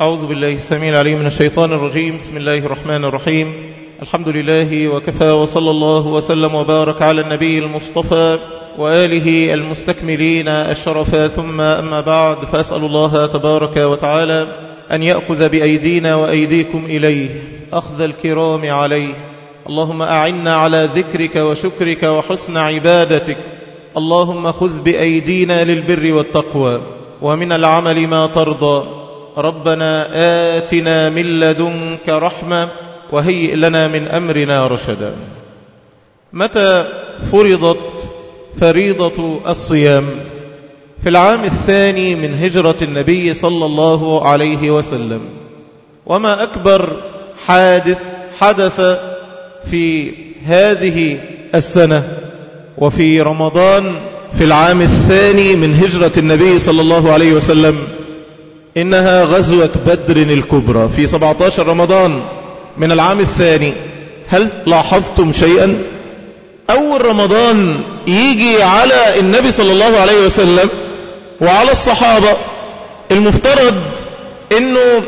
أعوذ بالله السميع العليم من الشيطان الرجيم. بسم الله الرحمن الرحيم. الحمد لله وكفى وصلى الله وسلم وبارك على النبي المصطفى وآله المستكملين الشرفا ثم أما بعد فأسأل الله تبارك وتعالى أن يأخذ بأيدينا وأيديكم إليه. أخذ الكرام عليه. اللهم أعنا على ذكرك وشكرك وحسن عبادتك. اللهم خذ بأيدينا للبر والتقوى. ومن العمل ما ترضى. ربنا آتنا من لدنك رحمة وهيئ لنا من أمرنا رشدا. متى فرضت فريضة الصيام؟ في العام الثاني من هجرة النبي صلى الله عليه وسلم. وما أكبر حادث حدث في هذه السنة وفي رمضان في العام الثاني من هجرة النبي صلى الله عليه وسلم؟ إنها غزوة بدر الكبرى في 17 رمضان من العام الثاني. هل لاحظتم شيئا؟ أول رمضان يجي على النبي صلى الله عليه وسلم وعلى الصحابة. المفترض أنه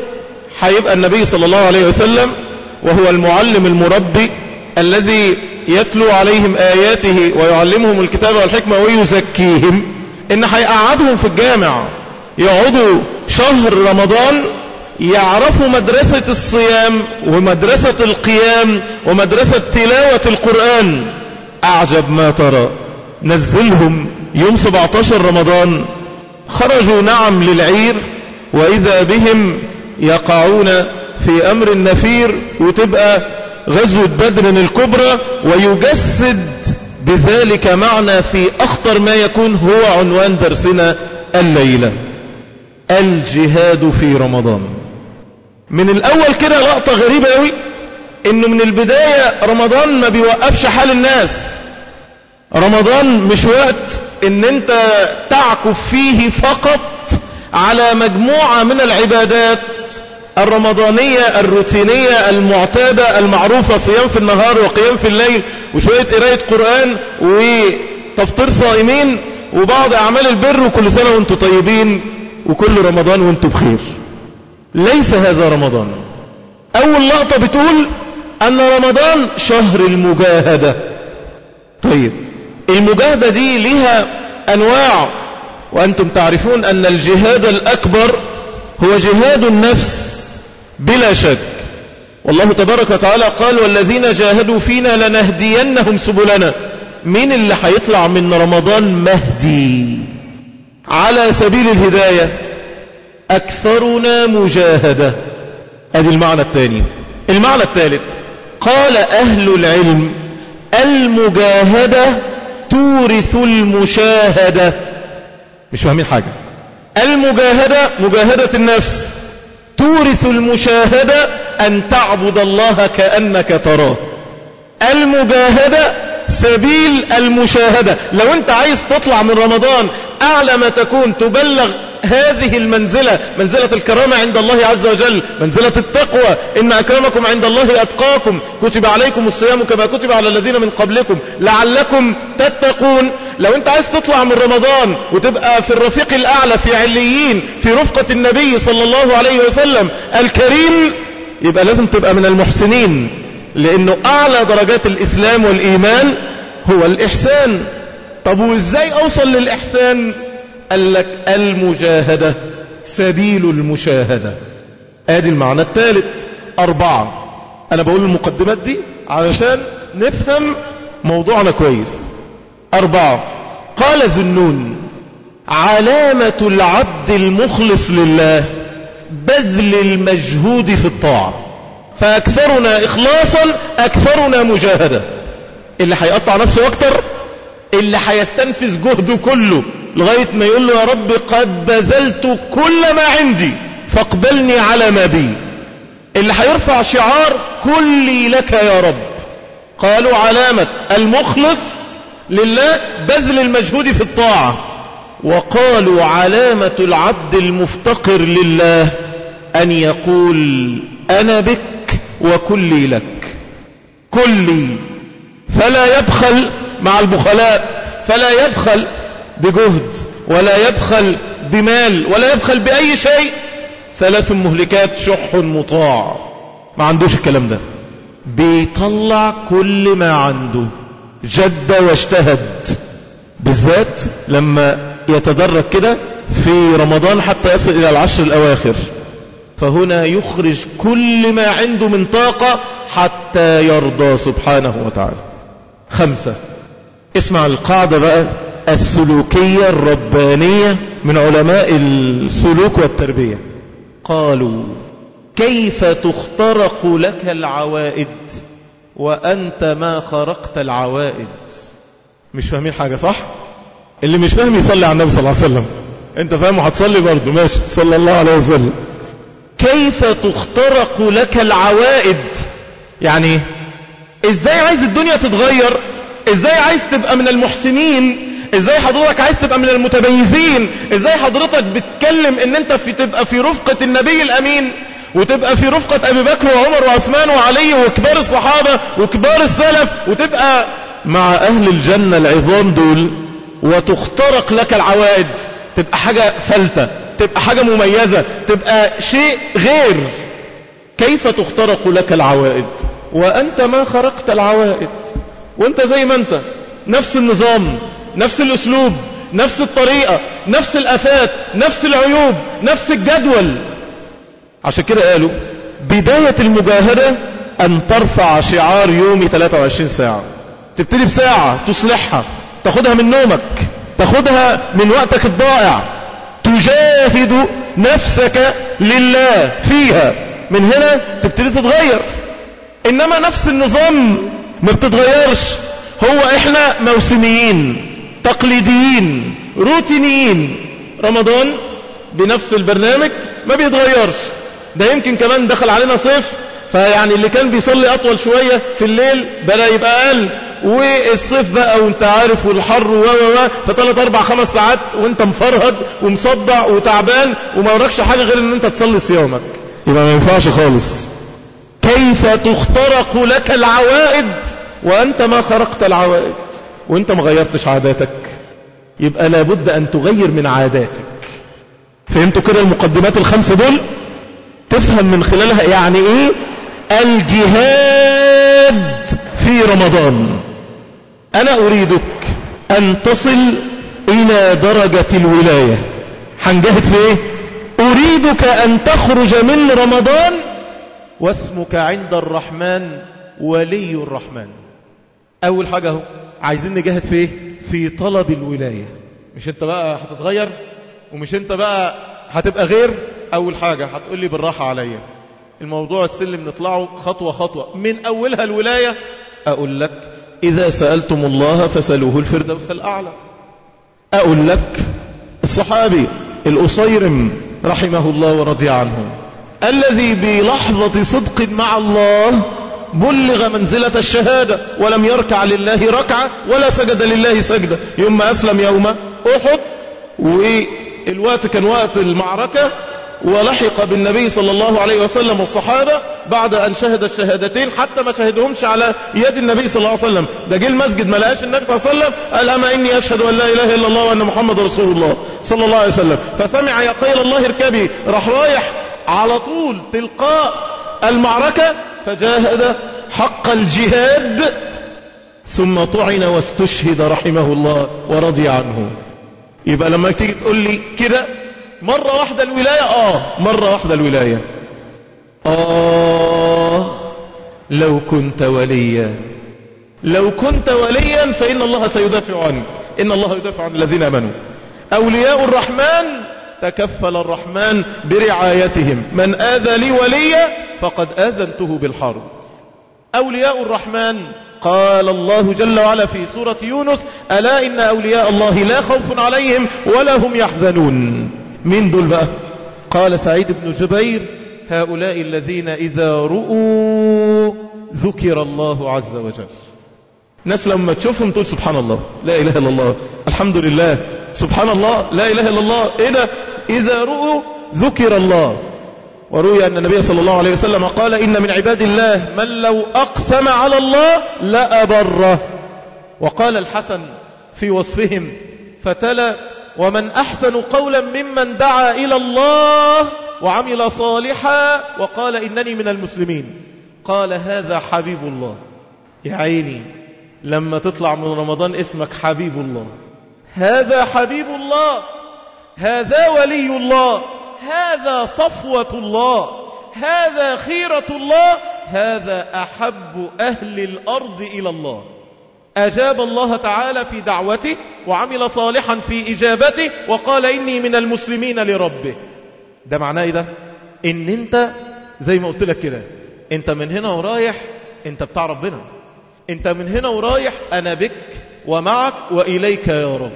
هيبقى النبي صلى الله عليه وسلم وهو المعلم المربي الذي يتلو عليهم آياته ويعلمهم الكتاب والحكمة ويزكيهم إن هيقعدهم في الجامع. يقعدوا شهر رمضان يعرفوا مدرسة الصيام ومدرسة القيام ومدرسة تلاوة القرآن. أعجب ما ترى. نزلهم يوم 17 رمضان. خرجوا نعم للعير وإذا بهم يقعون في أمر النفير وتبقى غزوة بدر الكبرى ويجسد بذلك معنى في أخطر ما يكون هو عنوان درسنا الليلة. الجهاد في رمضان. من الأول كده لقطة غريبة قوي إنه من البداية رمضان ما بيوقفش حال الناس. رمضان مش وقت إن أنت تعكف فيه فقط على مجموعة من العبادات الرمضانية الروتينية المعتادة المعروفة صيام في النهار وقيام في الليل وشوية قراية قرآن وتفطير صائمين وبعض أعمال البر وكل سنة وأنتم طيبين. وكل رمضان وأنتم بخير. ليس هذا رمضان. أول لقطة بتقول أن رمضان شهر المجاهدة. طيب المجاهدة دي لها أنواع وأنتم تعرفون أن الجهاد الأكبر هو جهاد النفس بلا شك. والله تبارك وتعالى قال والذين جاهدوا فينا لنهدينهم سبلنا. مين اللي هيطلع من رمضان مهدي؟ على سبيل الهداية أكثرنا مجاهدة. هذه المعنى الثاني. المعنى الثالث. قال أهل العلم المجاهدة تورث المشاهدة. مش فاهمين حاجة. المجاهدة مجاهدة النفس. تورث المشاهدة أن تعبد الله كأنك تراه. المجاهدة سبيل المشاهدة. لو انت عايز تطلع من رمضان أعلى ما تكون تبلغ هذه المنزلة منزلة الكرامة عند الله عز وجل منزلة التقوى. إن أكرمكم عند الله أتقاكم. كتب عليكم الصيام كما كتب على الذين من قبلكم. لعلكم تتقون. لو انت عايز تطلع من رمضان وتبقى في الرفيق الأعلى في عليين في رفقة النبي صلى الله عليه وسلم الكريم يبقى لازم تبقى من المحسنين. لأنه أعلى درجات الإسلام والإيمان هو الإحسان. طب وإزاي أوصل للإحسان؟ قال لك المجاهدة سبيل المشاهدة. آدي المعنى الثالث أربعة. أنا بقول المقدمات دي علشان نفهم موضوعنا كويس. أربعة. قال ذنون علامة العبد المخلص لله بذل المجهود في الطاعة. فأكثرنا إخلاصا أكثرنا مجاهدة. اللي هيقطع نفسه أكتر اللي هيستنفذ جهده كله لغاية ما يقول له يا رب قد بذلت كل ما عندي فاقبلني على ما بي. اللي هيرفع شعار كلي لك يا رب. قالوا علامة المخلص لله بذل المجهود في الطاعة. وقالوا علامة العبد المفتقر لله أن يقول أنا بك. وكلي لك. كلي. فلا يبخل مع البخلاء. فلا يبخل بجهد ولا يبخل بمال ولا يبخل بأي شيء. ثلاث مهلكات شح مطاع. ما عندوش الكلام ده. بيطلع كل ما عنده. جد واجتهد. بالذات لما يتدرج كده في رمضان حتى يصل إلى العشر الأواخر. فهنا يخرج كل ما عنده من طاقة حتى يرضى سبحانه وتعالى. خمسة. اسمع القاعدة بقى السلوكية الربانية من علماء السلوك والتربية. قالوا كيف تخترق لك العوائد وأنت ما خرقت العوائد؟ مش فاهمين حاجة صح؟ اللي مش فاهم يصلي على النبي صلى الله عليه وسلم. أنت فاهم؟ وهتصلي برضه. ماشي. صلى الله عليه وسلم. كيف تخترق لك العوائد؟ يعني إزاي عايز الدنيا تتغير؟ إزاي عايز تبقى من المحسنين؟ إزاي حضرتك عايز تبقى من المتميزين؟ إزاي حضرتك بتكلم إن أنت في تبقى في رفقة النبي الأمين؟ وتبقى في رفقة أبي بكر وعمر وعثمان وعلي وكبار الصحابة وكبار السلف وتبقى مع أهل الجنة العظام دول وتخترق لك العوائد تبقى حاجة فلتة. تبقى حاجة مميزة تبقى شيء غير. كيف تخترق لك العوائد؟ وأنت ما خرقت العوائد. وأنت زي ما أنت نفس النظام نفس الأسلوب نفس الطريقة نفس الأفات نفس العيوب نفس الجدول. عشان كده قالوا بداية المجاهدة أن ترفع شعار يومي 23 ساعة. تبتدي بساعة تصلحها تاخدها من نومك تاخدها من وقتك الضائع. تجاهد نفسك لله فيها. من هنا تبتدي تتغير. إنما نفس النظام ما بتتغيرش. هو إحنا موسميين تقليديين روتينيين. رمضان بنفس البرنامج ما بيتغيرش. ده يمكن كمان دخل علينا صيف فيعني اللي كان بيصلي أطول شوية في الليل بدأ يبقى أقل. والصيف بقى وانت عارف والحر و و و فثلاث أربع خمس ساعات وانت مفرهد ومصدع وتعبان وما وراكش حاجة غير إن أنت تصلي صيامك. يبقى ما ينفعش خالص. كيف تخترق لك العوائد وأنت ما خرقت العوائد؟ وأنت ما غيرتش عاداتك. يبقى لابد أن تغير من عاداتك. فهمتوا كده المقدمات الخمسة دول؟ تفهم من خلالها يعني إيه؟ الجهاد في رمضان. أنا أريدك أن تصل إلى درجة الولاية. هنجاهد في إيه؟ أريدك أن تخرج من رمضان واسمك عند الرحمن ولي الرحمن. أول حاجة هو عايزين نجاهد في إيه؟ في طلب الولاية. مش أنت بقى هتتغير ومش أنت بقى هتبقى غير؟ أول حاجة هتقول لي بالراحة عليا. الموضوع السلم نطلعه خطوة خطوة. من أولها الولاية أقول لك إذا سألتم الله فسألوه الفردوس الأعلى. أقول لك الصحابي الأصيرم رحمه الله ورضي عنه الذي بلحظة صدق مع الله بلغ منزلة الشهادة ولم يركع لله ركعة ولا سجد لله سجدة. يوم ما أسلم يوم أحد والوقت كان وقت المعركة ولحق بالنبي صلى الله عليه وسلم والصحابة بعد أن شهد الشهادتين حتى ما شهدهمش على يد النبي صلى الله عليه وسلم. ده جه المسجد ما لقاش النبي صلى الله عليه وسلم قال أما إني أشهد أن لا إله إلا الله وأن محمد رسول الله صلى الله عليه وسلم. فسمع يقيل الله اركبي راح رايح على طول تلقاء المعركة فجاهد حق الجهاد ثم طعن واستشهد رحمه الله ورضي عنه. يبقى لما تيجي تقول لي كده مرة واحدة الولاية؟ آه مرة واحدة الولاية. آه لو كنت وليا. لو كنت وليا فإن الله سيدافع عنك. إن الله يدافع عن الذين أمنوا. أولياء الرحمن تكفل الرحمن برعايتهم. من آذى لي وليا فقد آذنته بالحرب. أولياء الرحمن قال الله جل وعلا في سورة يونس ألا إن أولياء الله لا خوف عليهم ولا هم يحزنون. مين دول بقى؟ قال سعيد بن جبير هؤلاء الذين إذا رؤوا ذكر الله عز وجل. ناس لما تشوفهم تقول سبحان الله لا إله إلا الله الحمد لله سبحان الله لا إله إلا الله إيه ده؟ إذا رؤوا ذكر الله. وروي أن النبي صلى الله عليه وسلم قال إن من عباد الله من لو أقسم على الله لأبره. وقال الحسن في وصفهم فتلا ومن أحسن قولا ممن دعا إلى الله وعمل صالحا وقال إنني من المسلمين. قال هذا حبيب الله. يا عيني لما تطلع من رمضان اسمك حبيب الله. هذا حبيب الله. هذا ولي الله. هذا صفوة الله. هذا خيرة الله. هذا أحب أهل الأرض إلى الله. أجاب الله تعالى في دعوته وعمل صالحا في إجابته وقال إني من المسلمين لربه. ده معناه إيه ده؟ إن أنت زي ما قلت لك كده أنت من هنا ورايح أنت بتاع ربنا. أنت من هنا ورايح أنا بك ومعك وإليك يا رب.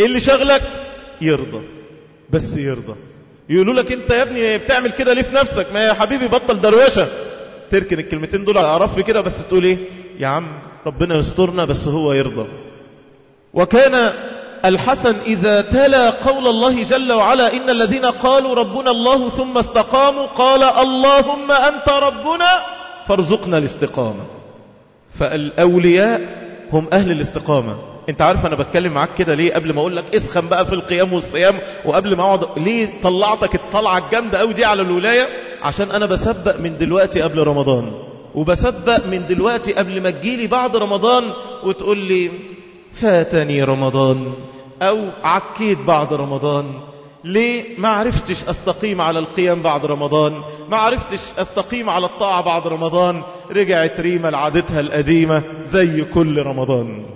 إيه اللي شغلك يرضى بس يرضى. يقولوا لك أنت يا ابني بتعمل كده ليه في نفسك؟ ما يا حبيبي بطل دروشه تركن الكلمتين دول على رف كده بس تقول إيه؟ يا عم ربنا يسترنا بس هو يرضى. وكان الحسن إذا تلا قول الله جل وعلا إن الذين قالوا ربنا الله ثم استقاموا قال اللهم أنت ربنا فارزقنا الاستقامة. فالأولياء هم أهل الاستقامة. أنت عارف أنا بتكلم معاك كده ليه؟ قبل ما أقول لك اسخن بقى في القيام والصيام وقبل ما أقعد ليه طلعتك الطلعة الجامدة قوي دي على الولاية؟ عشان أنا بسبق من دلوقتي قبل رمضان. وبسبق من دلوقتي قبل ما تجيلي بعد رمضان وتقول لي فاتني رمضان أو عكيت بعد رمضان ليه ما عرفتش أستقيم على القيام بعد رمضان؟ ما عرفتش أستقيم على الطاعة بعد رمضان؟ رجعت ريما لعادتها القديمة زي كل رمضان.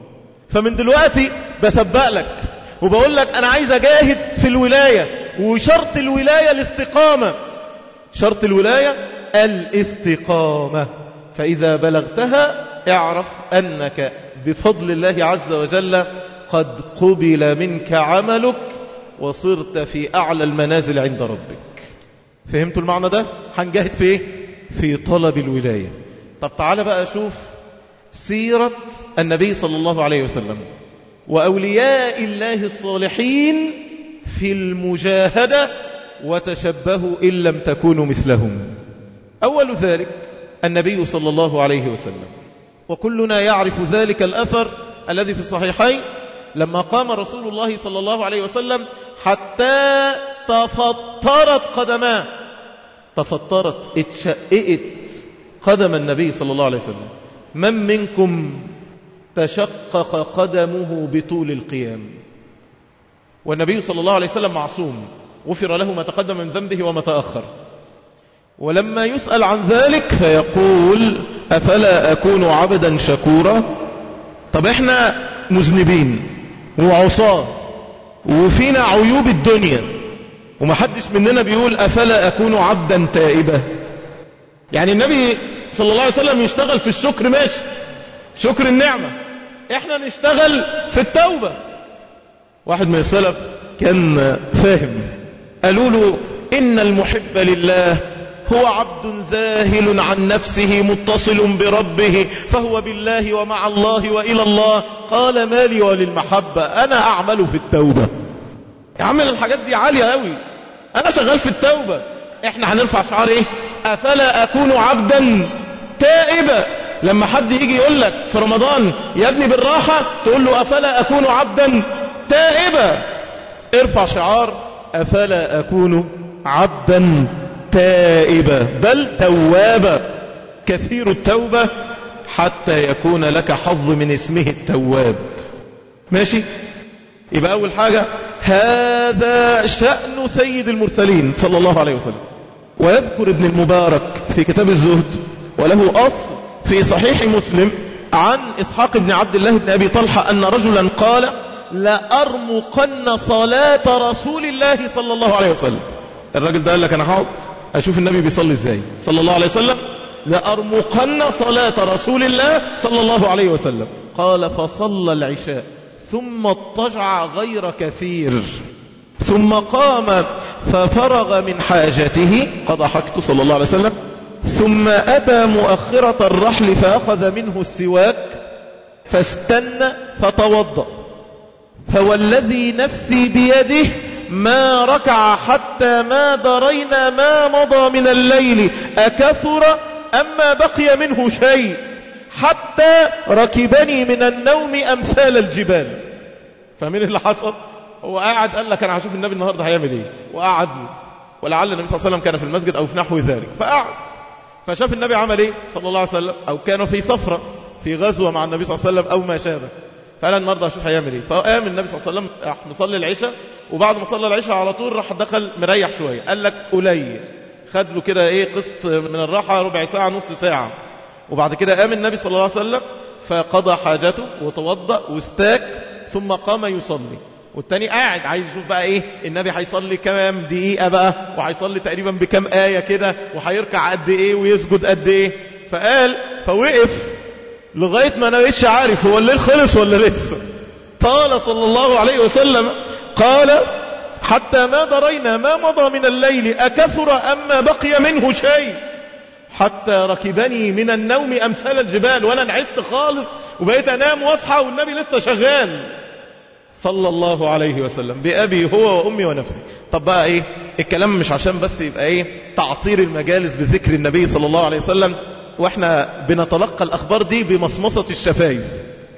فمن دلوقتي بسبق لك وبقول لك أنا عايز أجاهد في الولاية وشرط الولاية الاستقامة. شرط الولاية الاستقامة. فإذا بلغتها اعرف أنك بفضل الله عز وجل قد قبل منك عملك وصرت في أعلى المنازل عند ربك فهمتوا المعنى ده؟ هنجاهد في إيه؟ في طلب الولاية طب تعالى بقى أشوف سيرة النبي صلى الله عليه وسلم وأولياء الله الصالحين في المجاهدة وتشبهوا إن لم تكونوا مثلهم أول ذلك النبي صلى الله عليه وسلم. وكلنا يعرف ذلك الأثر الذي في الصحيحين لما قام رسول الله صلى الله عليه وسلم حتى تفطرت قدماه. تفطرت اتشققت قدم النبي صلى الله عليه وسلم. من منكم تشقق قدمه بطول القيام؟ والنبي صلى الله عليه وسلم معصوم. غفر له ما تقدم من ذنبه وما تأخر. ولما يسأل عن ذلك فيقول أفلا أكون عبدا شكورا؟ طب إحنا مذنبين وعصاة وفينا عيوب الدنيا ومحدش مننا بيقول أفلا أكون عبدا تائبا؟ يعني النبي صلى الله عليه وسلم يشتغل في الشكر ماشي شكر النعمة إحنا نشتغل في التوبة. واحد من السلف كان فاهم قالوا له إن المحب لله هو عبد ذاهل عن نفسه متصل بربه فهو بالله ومع الله وإلى الله. قال مالي وللمحبة أنا أعمل في التوبة. يا عم الحاجات دي عالية قوي أنا شغال في التوبة. إحنا هنرفع شعار إيه؟ أفلا أكون عبدا تائبا؟ لما حد يجي يقول لك في رمضان يا ابني بالراحة تقول له أفلا أكون عبدا تائبا. ارفع شعار أفلا أكون عبدا تائبا بل توابا كثير التوبة حتى يكون لك حظ من اسمه التواب. ماشي؟ يبقى أول حاجة هذا شأن سيد المرسلين صلى الله عليه وسلم. ويذكر ابن المبارك في كتاب الزهد وله أصل في صحيح مسلم عن إسحاق بن عبد الله بن أبي طلحة أن رجلا قال لأرمقن صلاة رسول الله صلى الله عليه وسلم. الراجل ده قال لك أنا هقعد؟ أشوف النبي بيصلي إزاي. صلى الله عليه وسلم لأرمقن صلاة رسول الله صلى الله عليه وسلم. قال فصلى العشاء ثم اضطجع غير كثير. ثم قام ففرغ من حاجته قضى حاجته صلى الله عليه وسلم. ثم أتى مؤخرة الرحل فأخذ منه السواك فاستنى فتوضأ. فوالذي نفسي بيده ما ركع حتى ما درينا ما مضى من الليل. أكثر أما بقي منه شيء؟ حتى ركبني من النوم أمثال الجبال. فمن اللي حصل هو قاعد قال لك أنا هشوف النبي النهاردة هيعمل إيه؟ وقعد. ولعل النبي صلى الله عليه وسلم كان في المسجد أو في نحو ذلك. فقعد. فشاف النبي عمل إيه؟ صلى الله عليه وسلم. أو كانوا في سفرة في غزوة مع النبي صلى الله عليه وسلم أو ما شابه. فقال النهارده أشوف هيعمل إيه. فقام النبي صلى الله عليه وسلم راح مصلي العشاء وبعد ما صلى العشاء على طول راح دخل مريح شوية. قال لك قليل. خد له كده إيه قسط من الراحة ربع ساعة نص ساعة. وبعد كده قام النبي صلى الله عليه وسلم فقضى حاجته وتوضأ واستاك ثم قام يصلي. والتاني قاعد عايز يشوف بقى إيه النبي هيصلي كام دقيقة بقى وهيصلي تقريبا بكام آية كده وهيركع قد إيه ويسجد قد إيه. فقال فوقف لغاية ما أنا بقيتش عارف هو الليل خلص ولا لسه. قال صلى الله عليه وسلم قال حتى ما درينا ما مضى من الليل أكثر أما بقي منه شيء؟ حتى ركبني من النوم أمثال الجبال وأنا نعست خالص وبقيت أنام وأصحى والنبي لسه شغال. صلى الله عليه وسلم. بأبي هو وأمي ونفسي. طب بقى إيه؟ الكلام مش عشان بس يبقى إيه؟ تعطير المجالس بذكر النبي صلى الله عليه وسلم. وإحنا بنتلقى الأخبار دي بمصمصة الشفايف.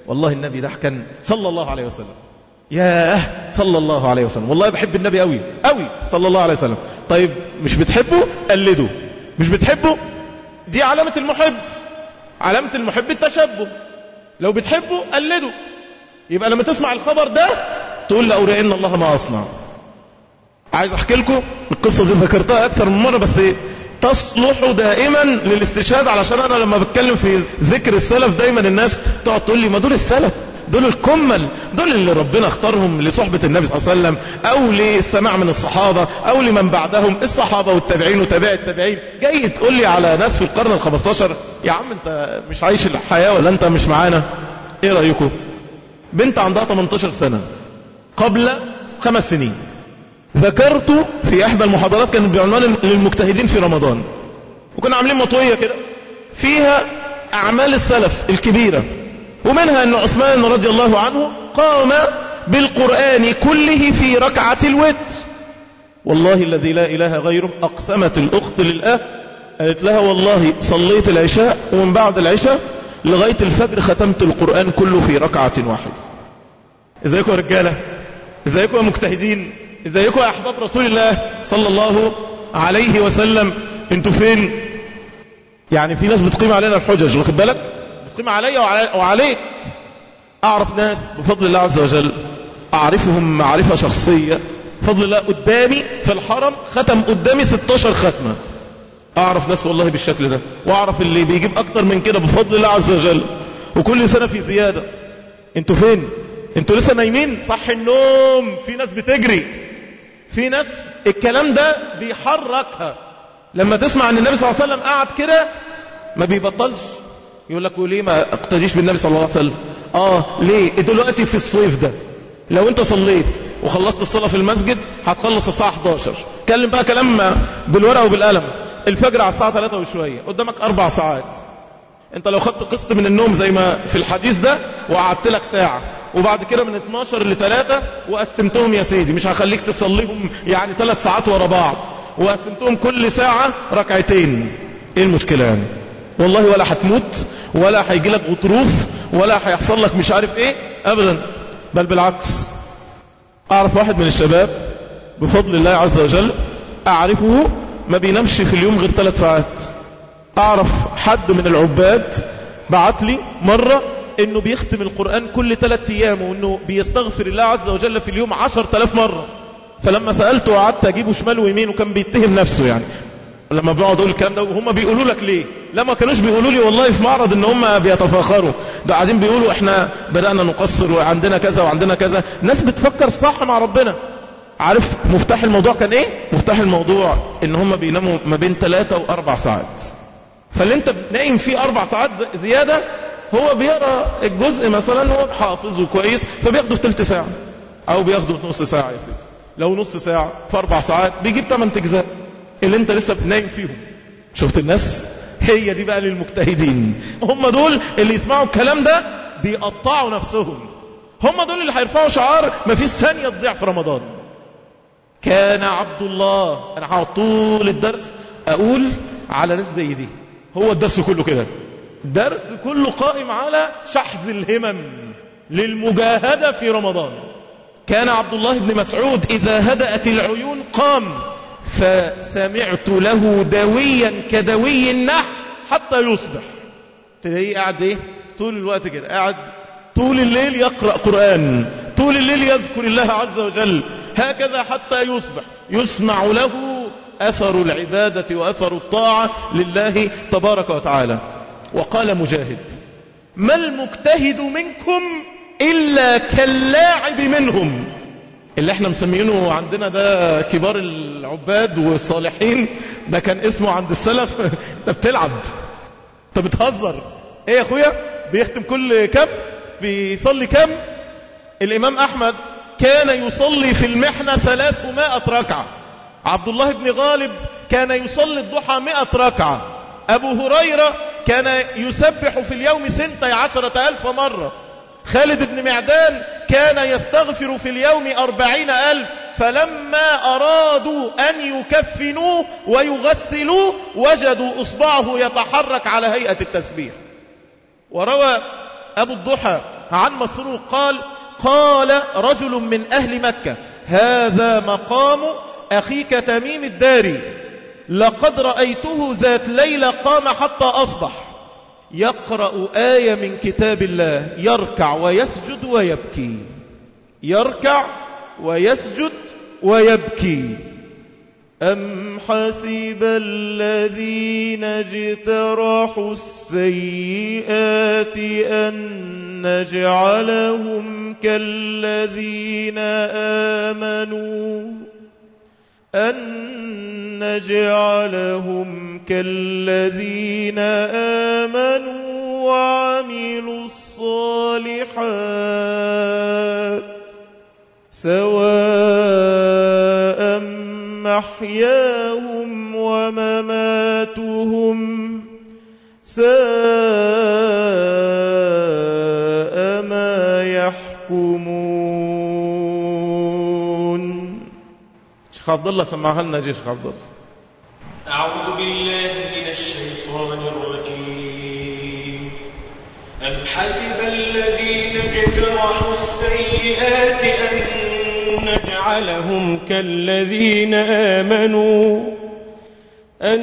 والله النبي ده كان صلى الله عليه وسلم. ياه صلى الله عليه وسلم. والله بحب النبي قوي قوي صلى الله عليه وسلم. طيب مش بتحبه؟ قلده. مش بتحبه؟ دي علامة المحب. علامة المحب التشبه. لو بتحبه قلده. يبقى لما تسمع الخبر ده تقول لأورئن الله ما أصنع. عايز أحكي لكم؟ القصة دي ذكرتها أكثر من مرة بس تصلح دائما للاستشهاد علشان أنا لما بتكلم في ذكر السلف دايما الناس تقعد تقول لي ما دول السلف دول الكمل دول اللي ربنا اختارهم لصحبة النبي صلى الله عليه وسلم أو للسماع من الصحابة أو لمن بعدهم الصحابة والتابعين وتابع التابعين. جاي تقول لي على ناس في القرن الخمستاشر يا عم أنت مش عايش الحياة ولا أنت مش معانا؟ إيه رأيكم؟ بنت عندها 18 سنة قبل خمس سنين. ذكرت في إحدى المحاضرات كانت بعنوان للمجتهدين في رمضان. وكنا عاملين مطوية كده. فيها أعمال السلف الكبيرة. ومنها أن عثمان رضي الله عنه قام بالقرآن كله في ركعة الوتر والله الذي لا إله غيره أقسمت الأخت للاه قالت لها والله صليت العشاء ومن بعد العشاء لغاية الفجر ختمت القرآن كله في ركعة واحدة. إزيكم يا رجالة؟ إزيكم يا مجتهدين؟ ازيكم يا أحباب رسول الله صلى الله عليه وسلم أنتوا فين؟ يعني في ناس بتقيم علينا الحجج واخد بالك؟ بتقيم عليا وعلي وعليك أعرف ناس بفضل الله عز وجل أعرفهم معرفة شخصية. بفضل الله قدامي في الحرم ختم قدامي 16 ختمة. أعرف ناس والله بالشكل ده وأعرف اللي بيجيب أكتر من كده بفضل الله عز وجل. وكل سنة في زيادة. أنتوا فين؟ أنتوا لسه نايمين؟ صح النوم. في ناس بتجري. في ناس الكلام ده بيحركها. لما تسمع إن النبي صلى الله عليه وسلم قعد كده ما بيبطلش. يقول لك وليه ما اقتديش بالنبي صلى الله عليه وسلم؟ آه ليه؟ دلوقتي في الصيف ده؟ لو أنت صليت وخلصت الصلاة في المسجد هتخلص الساعة 11 كلم بقى كلام بالورقة وبالقلم. الفجر على الساعة 3 وشوية. قدامك أربع ساعات. أنت لو خدت قسط من النوم زي ما في الحديث ده وقعدت لك ساعة. وبعد كده من 12 ل 3 وقسمتهم يا سيدي. مش هخليك تصليهم يعني ثلاث ساعات ورا بعض. وقسمتهم كل ساعة ركعتين. إيه المشكلة يعني؟ والله ولا هتموت ولا هيجي لك غطروف ولا هيحصل لك مش عارف إيه. ابدا. بل بالعكس. أعرف واحد من الشباب بفضل الله عز وجل أعرفه ما بينامش في اليوم غير ثلاث ساعات. أعرف حد من العباد بعت لي مرة إنه بيختم القرآن كل ثلاث أيام وإنه بيستغفر الله عز وجل في اليوم عشر تلاف مرة. فلما سألته وقعدت أجيبه شمال ويمين وكان بيتهم نفسه يعني. لما بيقعد يقول الكلام ده وهم بيقولوا لك ليه؟ لما كانوش بيقولوا لي والله في معرض إن هم بيتفاخروا. ده قاعدين بيقولوا إحنا بدأنا نقصر وعندنا كذا وعندنا كذا. ناس بتفكر صح مع ربنا. عارف مفتاح الموضوع كان إيه؟ مفتاح الموضوع إن هم بيناموا ما بين ثلاثة وأربع ساعات. فاللي أنت نايم فيه أربع ساعات زيادة هو بيقرا الجزء مثلا هو حافظه كويس فبياخده في ثلث ساعة. أو بياخده في نص ساعة يا سيدي. لو نص ساعة في أربع ساعات بيجيب 8 اجزاء اللي أنت لسه نايم فيهم. شفت الناس؟ هي دي بقى للمجتهدين. هم دول اللي يسمعوا الكلام ده بيقطعوا نفسهم. هم دول اللي هيرفعوا شعار ما فيش ثانية تضيع في رمضان. كان عبد الله أنا هقعد طول الدرس أقول على ناس زي دي. هو الدرس كله كده. درس كله قائم على شحذ الهمم للمجاهدة في رمضان. كان عبد الله بن مسعود إذا هدأت العيون قام فسمعت له دويا كدوي النحل حتى يصبح. تلاقيه قاعد إيه؟ طول الوقت كده قاعد طول الليل يقرأ قرآن طول الليل يذكر الله عز وجل هكذا حتى يصبح. يسمع له أثر العبادة وأثر الطاعة لله تبارك وتعالى. وقال مجاهد ما المجتهد منكم إلا كاللاعب منهم؟ اللي إحنا مسمينه عندنا ده كبار العباد والصالحين ده كان اسمه عند السلف. انت بتلعب انت بتهزر. إيه يا اخويا؟ بيختم كل كم؟ بيصلي كم؟ الإمام أحمد كان يصلي في المحنة ثلاثمائة ركعة. عبد الله بن غالب كان يصلي الضحى مئة ركعة. أبو هريرة كان يسبح في اليوم سنتي عشرة ألف مرة. خالد بن معدان كان يستغفر في اليوم أربعين ألف فلما أرادوا أن يكفنوه ويغسلوه وجدوا إصبعه يتحرك على هيئة التسبيح. وروى أبو الضحى عن مسروق قال قال رجل من أهل مكة هذا مقام أخيك تميم الداري. لقد رأيته ذات ليلة قام حتى أصبح يقرأ آية من كتاب الله يركع ويسجد ويبكي. يركع ويسجد ويبكي. أم حسب الذين اجترحوا السيئات أن نجعلهم كالذين آمنوا؟ أن نجعلهم كالذين آمنوا وعملوا الصالحات سواء محياهم ومماتهم ساء ما يحكمون. شيخ عبد الله سمعها لنا شيخ عبد الله. أعوذ بالله من الشيطان الرجيم. أم حسب الذين اجترحوا السيئات أن نجعلهم كالذين آمنوا؟ أن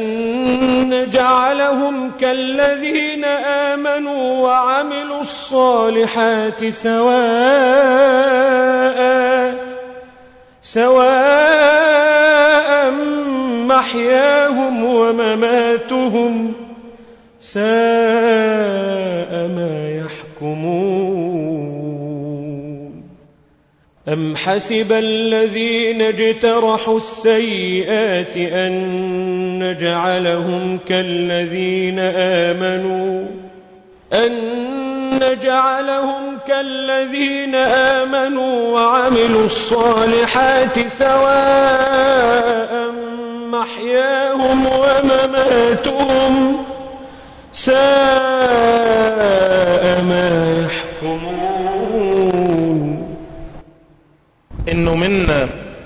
نجعلهم كالذين آمنوا وعملوا الصالحات سواء سواء محياهم ومماتهم ساء ما يحكمون. أم حسب الذين اجترحوا السيئات أن نجعلهم كالذين آمنوا أن نجعلهم كالذين آمنوا وعملوا الصالحات سواء محياهم ومماتهم ساء ما يحكمون. إنه من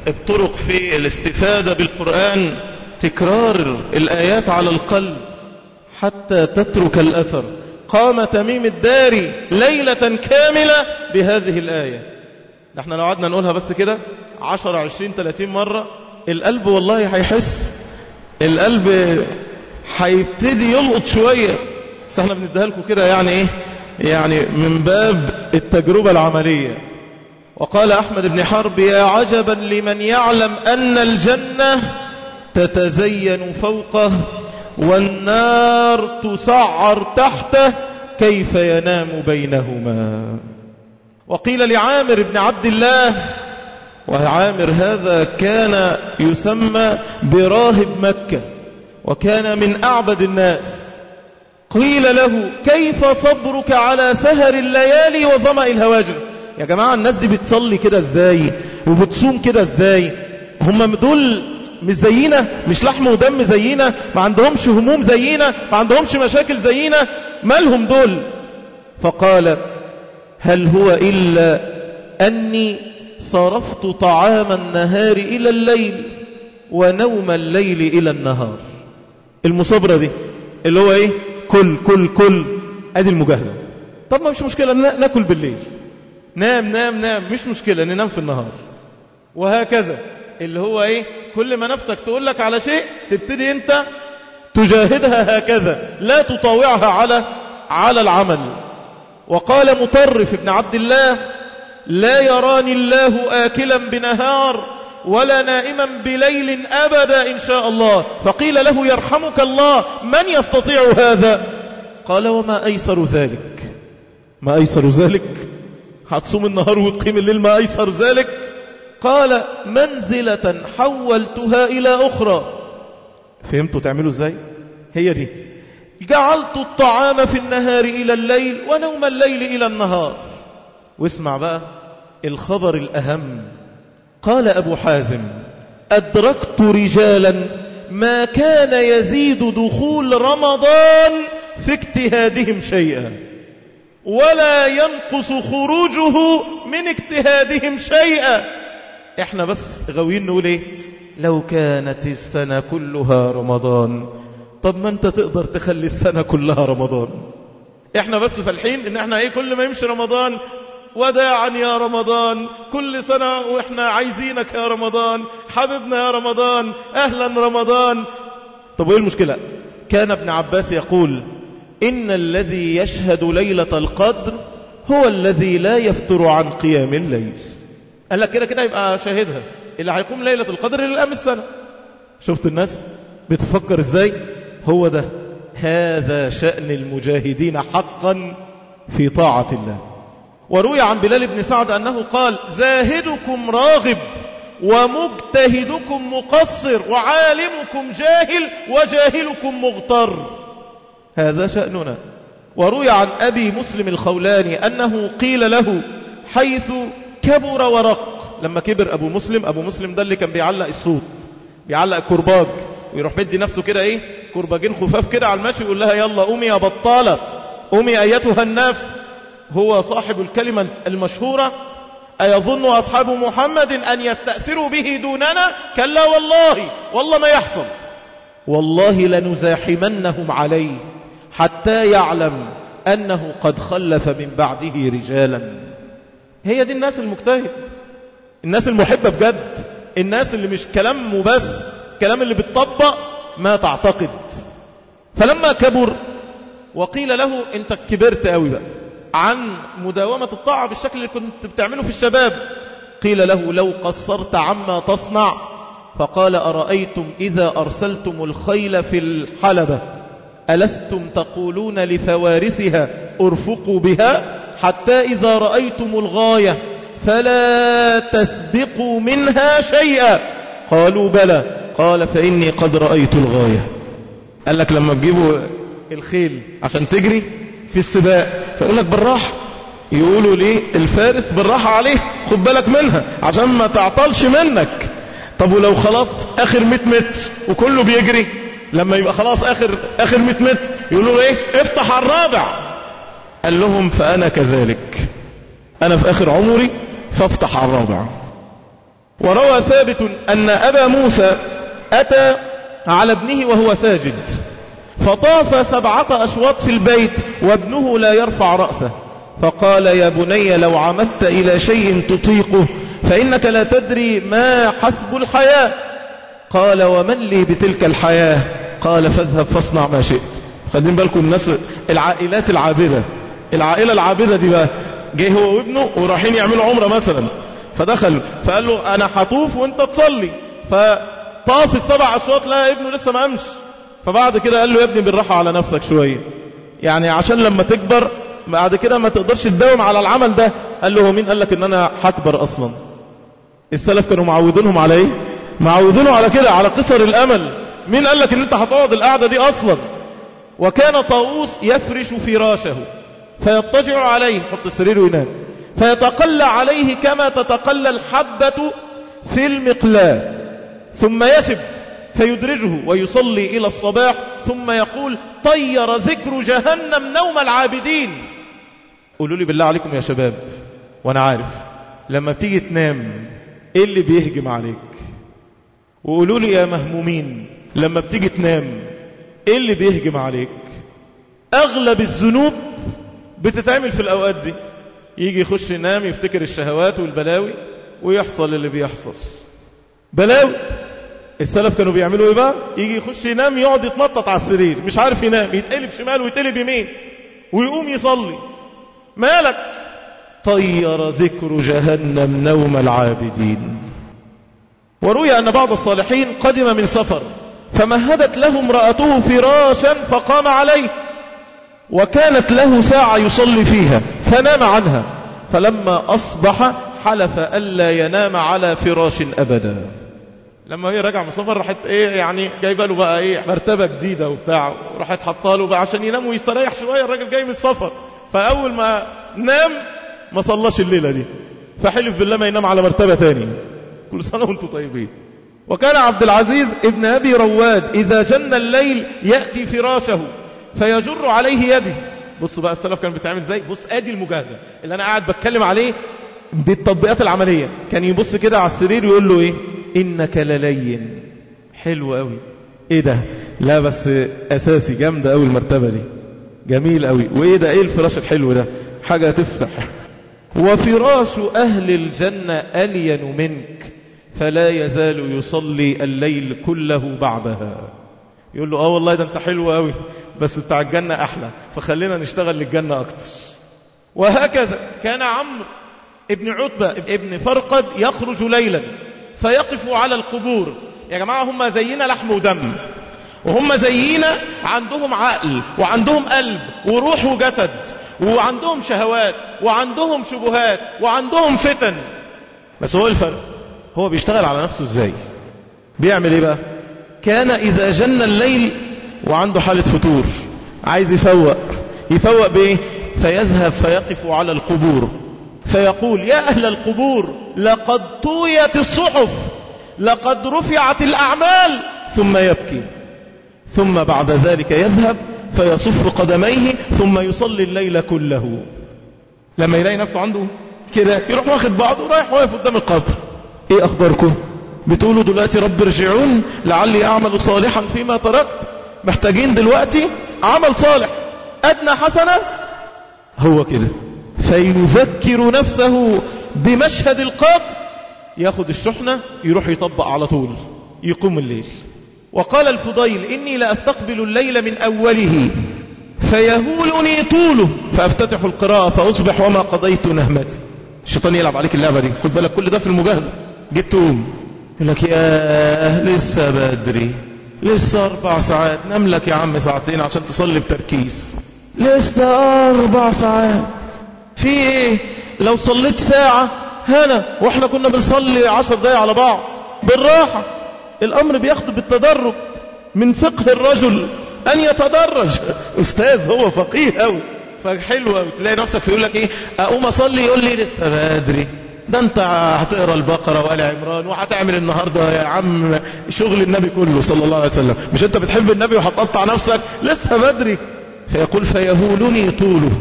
الطرق في الاستفادة بالقرآن تكرار الآيات على القلب حتى تترك الأثر. قام تميم الداري ليلة كاملة بهذه الآية. نحن لو قعدنا نقولها بس كده عشر عشرين ثلاثين مرة القلب والله هيحس القلب هيبتدي يلقط شوية. بس إحنا بنديها لكم كده يعني إيه؟ يعني من باب التجربة العملية. وقال أحمد بن حرب يا عجبا لمن يعلم أن الجنة تتزين فوقه والنار تسعر تحته كيف ينام بينهما. وقيل لعامر بن عبد الله وعامر هذا كان يسمى براهب مكة وكان من أعبد الناس. قيل له كيف صبرك على سهر الليالي وظمأ الهواجر؟ يا جماعة الناس دي بتصلي كده إزاي؟ وبتصوم كده إزاي؟ هم دول مش زينا مش لحم ودم زينا ما عندهمش هموم زينا ما عندهمش مشاكل زينا مالهم دول؟ فقال هل هو إلا أني صرفت طعام النهار إلى الليل ونوم الليل إلى النهار؟ المصابرة دي اللي هو إيه؟ كل كل كل. أدي المجاهدة. طب ما مش مشكلة ناكل بالليل. نام نام نام. مش مشكلة ننام في النهار. وهكذا. اللي هو إيه؟ كل ما نفسك تقول لك على شيء تبتدي أنت تجاهدها هكذا. لا تطاوعها على على العمل. وقال مطرف ابن عبد الله لا يراني الله آكلا بنهار ولا نائما بليل أبدا إن شاء الله. فقيل له يرحمك الله من يستطيع هذا؟ قال وما أيسر ذلك؟ ما أيسر ذلك؟ هتصوم النهار وتقيم الليل ما أيسر ذلك؟ قال منزلة حولتها إلى أخرى. فهمتوا تعملوا إزاي؟ هي دي. جعلت الطعام في النهار إلى الليل ونوم الليل إلى النهار. واسمع بقى الخبر الأهم. قال أبو حازم أدركت رجالا ما كان يزيد دخول رمضان في اجتهادهم شيئا ولا ينقص خروجه من اجتهادهم شيئا. إحنا بس غاويين نقول إيه؟ لو كانت السنة كلها رمضان طب ما انت تقدر تخلي السنة كلها رمضان. إحنا بس فالحين ان إحنا إيه كل ما يمشي رمضان وداعا يا رمضان. كل سنة وإحنا عايزينك يا رمضان حبيبنا يا رمضان أهلا رمضان. طب وإيه المشكلة؟ كان ابن عباس يقول إن الذي يشهد ليلة القدر هو الذي لا يفتر عن قيام الليل. قال لك كده كده يبقى شاهدها. اللي هيقوم ليلة القدر اللي قام السنة. شفت الناس بتفكر إزاي؟ هو ده. هذا شأن المجاهدين حقا في طاعة الله. وروي عن بلال بن سعد أنه قال زاهدكم راغب ومجتهدكم مقصر وعالمكم جاهل وجاهلكم مغتر. هذا شأننا. وروي عن أبي مسلم الخولاني أنه قيل له حيث كبر ورق. لما كبر أبو مسلم أبو مسلم ده اللي كان بيعلق الصوت بيعلق كرباج ويروح مدي نفسه كده إيه كرباجين خفاف كده على المشي يقول لها يلا قومي يا بطالة قومي أيتها النفس. هو صاحب الكلمة المشهورة أيظن أصحاب محمد أن يستأثروا به دوننا؟ كلا والله والله ما يحصل. والله لنزاحمنهم عليه حتى يعلم أنه قد خلف من بعده رجالا. هي دي الناس المجتهد الناس المحبة بجد. الناس اللي مش كلام بس كلام اللي بتطبق ما تعتقد. فلما كبر وقيل له انت كبرت قوي بقى عن مداومة الطاعة بالشكل اللي كنت بتعمله في الشباب قيل له لو قصرت عما تصنع فقال أرأيتم إذا أرسلتم الخيل في الحلبة؟ ألستم تقولون لفوارسها أرفقوا بها؟ حتى إذا رأيتم الغاية فلا تسبقوا منها شيئا. قالوا بلى. قال فإني قد رأيت الغاية. قال لك لما تجيبوا الخيل عشان تجري في السباق فيقول لك بالراحة. يقولوا ليه الفارس بالراحة عليه خد بالك منها عشان ما تعطلش منك. طب ولو خلاص آخر 100 متر وكله بيجري لما يبقى خلاص آخر, آخر 100 متر يقولوا إيه؟ افتح الرابع. قال لهم فأنا كذلك. أنا في آخر عمري فافتح على الرابع. وروى ثابت أن أبا موسى أتى على ابنه وهو ساجد فطاف سبعة أشواط في البيت وابنه لا يرفع رأسه. فقال يا بني لو عمدت إلى شيء تطيقه فإنك لا تدري ما حسب الحياة. قال ومن لي بتلك الحياة؟ قال فاذهب فاصنع ما شئت. خدين بالكم الناس العائلات العابدة. العائلة العابدة دي بقى جه هو وابنه ورايحين يعملوا عمرة مثلا. فدخل فقال له أنا هطوف وأنت تصلي. فطاف السبع أشواط لها ابنه لسه ما قامش. فبعد كده قال له يا ابني بالراحة على نفسك شوية. يعني عشان لما تكبر بعد كده ما تقدرش تداوم على العمل ده. قال له مين؟ قال لك إن أنا هكبر أصلا. السلف كانوا معودينهم على إيه؟ معودينهم على كده على قصر الأمل. مين قال لك إن أنت هتقعد القعدة دي أصلا؟ وكان طاووس يفرش فراشه. فيضطجع عليه حط السرير وينام فيتقلى عليه كما تتقلى الحبة في المقلاة. ثم يسب فيدرجه ويصلي إلى الصباح. ثم يقول طير ذكر جهنم نوم العابدين. قولوا لي بالله عليكم يا شباب وأنا عارف لما بتيجي تنام إيه اللي بيهجم عليك؟ وقولوا لي يا مهمومين لما بتيجي تنام إيه اللي بيهجم عليك؟ أغلب الذنوب بتتعمل في الأوقات دي. يجي يخش ينام يفتكر الشهوات والبلاوي ويحصل اللي بيحصل. بلاوي. السلف كانوا بيعملوا إيه بقى؟ يجي يخش ينام يقعد يتنطط على السرير. مش عارف ينام. يتقلب شمال ويتقلب يمين. ويقوم يصلي. مالك؟ طير ذكر جهنم نوم العابدين. وروي أن بعض الصالحين قدم من سفر فمهدت له امرأته فراشا فقام عليه. وكانت له ساعة يصلي فيها فنام عنها فلما أصبح حلف ألا ينام على فراش أبدا. لما هي راجعة من السفر راحت إيه يعني جايبة له بقى إيه مرتبة جديدة وبتاع وراحت حاطة له بقى عشان ينام ويستريح شوية الراجل جاي من السفر. فأول ما نام ما صلاش الليلة دي فحلف بالله ما ينام على مرتبة تاني. كل سنة وأنتم طيبين. وكان عبد العزيز ابن أبي رواد إذا جن الليل يأتي فراشه. فيجر عليه يده. بصوا بقى السلف كان بيتعمل إزاي؟ بص ادي المجاهده اللي أنا قاعد بتكلم عليه بالتطبيقات العملية. كان يبص كده على السرير ويقول له إيه؟ إنك للين. حلو قوي إيه ده؟ لا بس أساسي جامدة قوي المرتبة دي. جميل قوي وإيه ده؟ إيه الفراش الحلو ده؟ حاجة تفتح. وفراش أهل الجنة ألين منك فلا يزال يصلي الليل كله بعدها. يقول له آه والله ده أنت حلو قوي بس بتاع الجنة أحلى. فخلينا نشتغل للجنة أكتر. وهكذا كان عمرو ابن عتبة ابن فرقد يخرج ليلا فيقفوا على القبور. يا جماعة هم زينا لحم ودم. وهم زينا عندهم عقل وعندهم قلب وروح وجسد وعندهم شهوات وعندهم شبهات وعندهم فتن. بس هو الفرق؟ هو بيشتغل على نفسه إزاي؟ بيعمل إيه بقى؟ كان إذا جن الليل وعنده حالة فتور. عايز يفوق. يفوق بإيه؟ فيذهب فيقف على القبور. فيقول يا أهل القبور لقد طويت الصحف لقد رفعت الأعمال. ثم يبكي. ثم بعد ذلك يذهب فيصف قدميه ثم يصلي الليل كله. لما يلاقي نفسه عنده كده يروح واخد بعضه ورايح واقف قدام القبر. إيه أخباركم؟ بتقولوا دلوقتي رب ارجعون لعلي أعمل صالحا فيما تركت. محتاجين دلوقتي عمل صالح. أدنى حسنة؟ هو كده. فيذكر نفسه بمشهد القبر. ياخد الشحنة يروح يطبق على طول. يقوم الليل. وقال الفضيل إني لأستقبل الليل من أوله. فيهولني طوله. فأفتتح القراءة فأصبح وما قضيت نهمتي. الشيطان يلعب عليك اللعبة دي. خد بالك كل ده في المجاهدة. جيت تقوم. يقول لك يا لسه بدري لسه أربع ساعات. نام لك يا عم ساعتين عشان تصلي بتركيز. لسه أربع ساعات. في إيه؟ لو صليت ساعة هنا وإحنا كنا بنصلي عشر دقايق على بعض بالراحة. الأمر بياخده بالتدرج من فقه الرجل أن يتدرج. أستاذ هو فقيه قوي فحلو قوي تلاقي نفسك يقول لك إيه؟ أقوم أصلي يقول لي لسه بدري. ده انت هتقرا البقرة وآل عمران وهتعمل النهارده يا عم شغل النبي كله صلى الله عليه وسلم. مش انت بتحب النبي وهتقطع نفسك؟ لسه بدري. فيقول فيهولني طوله.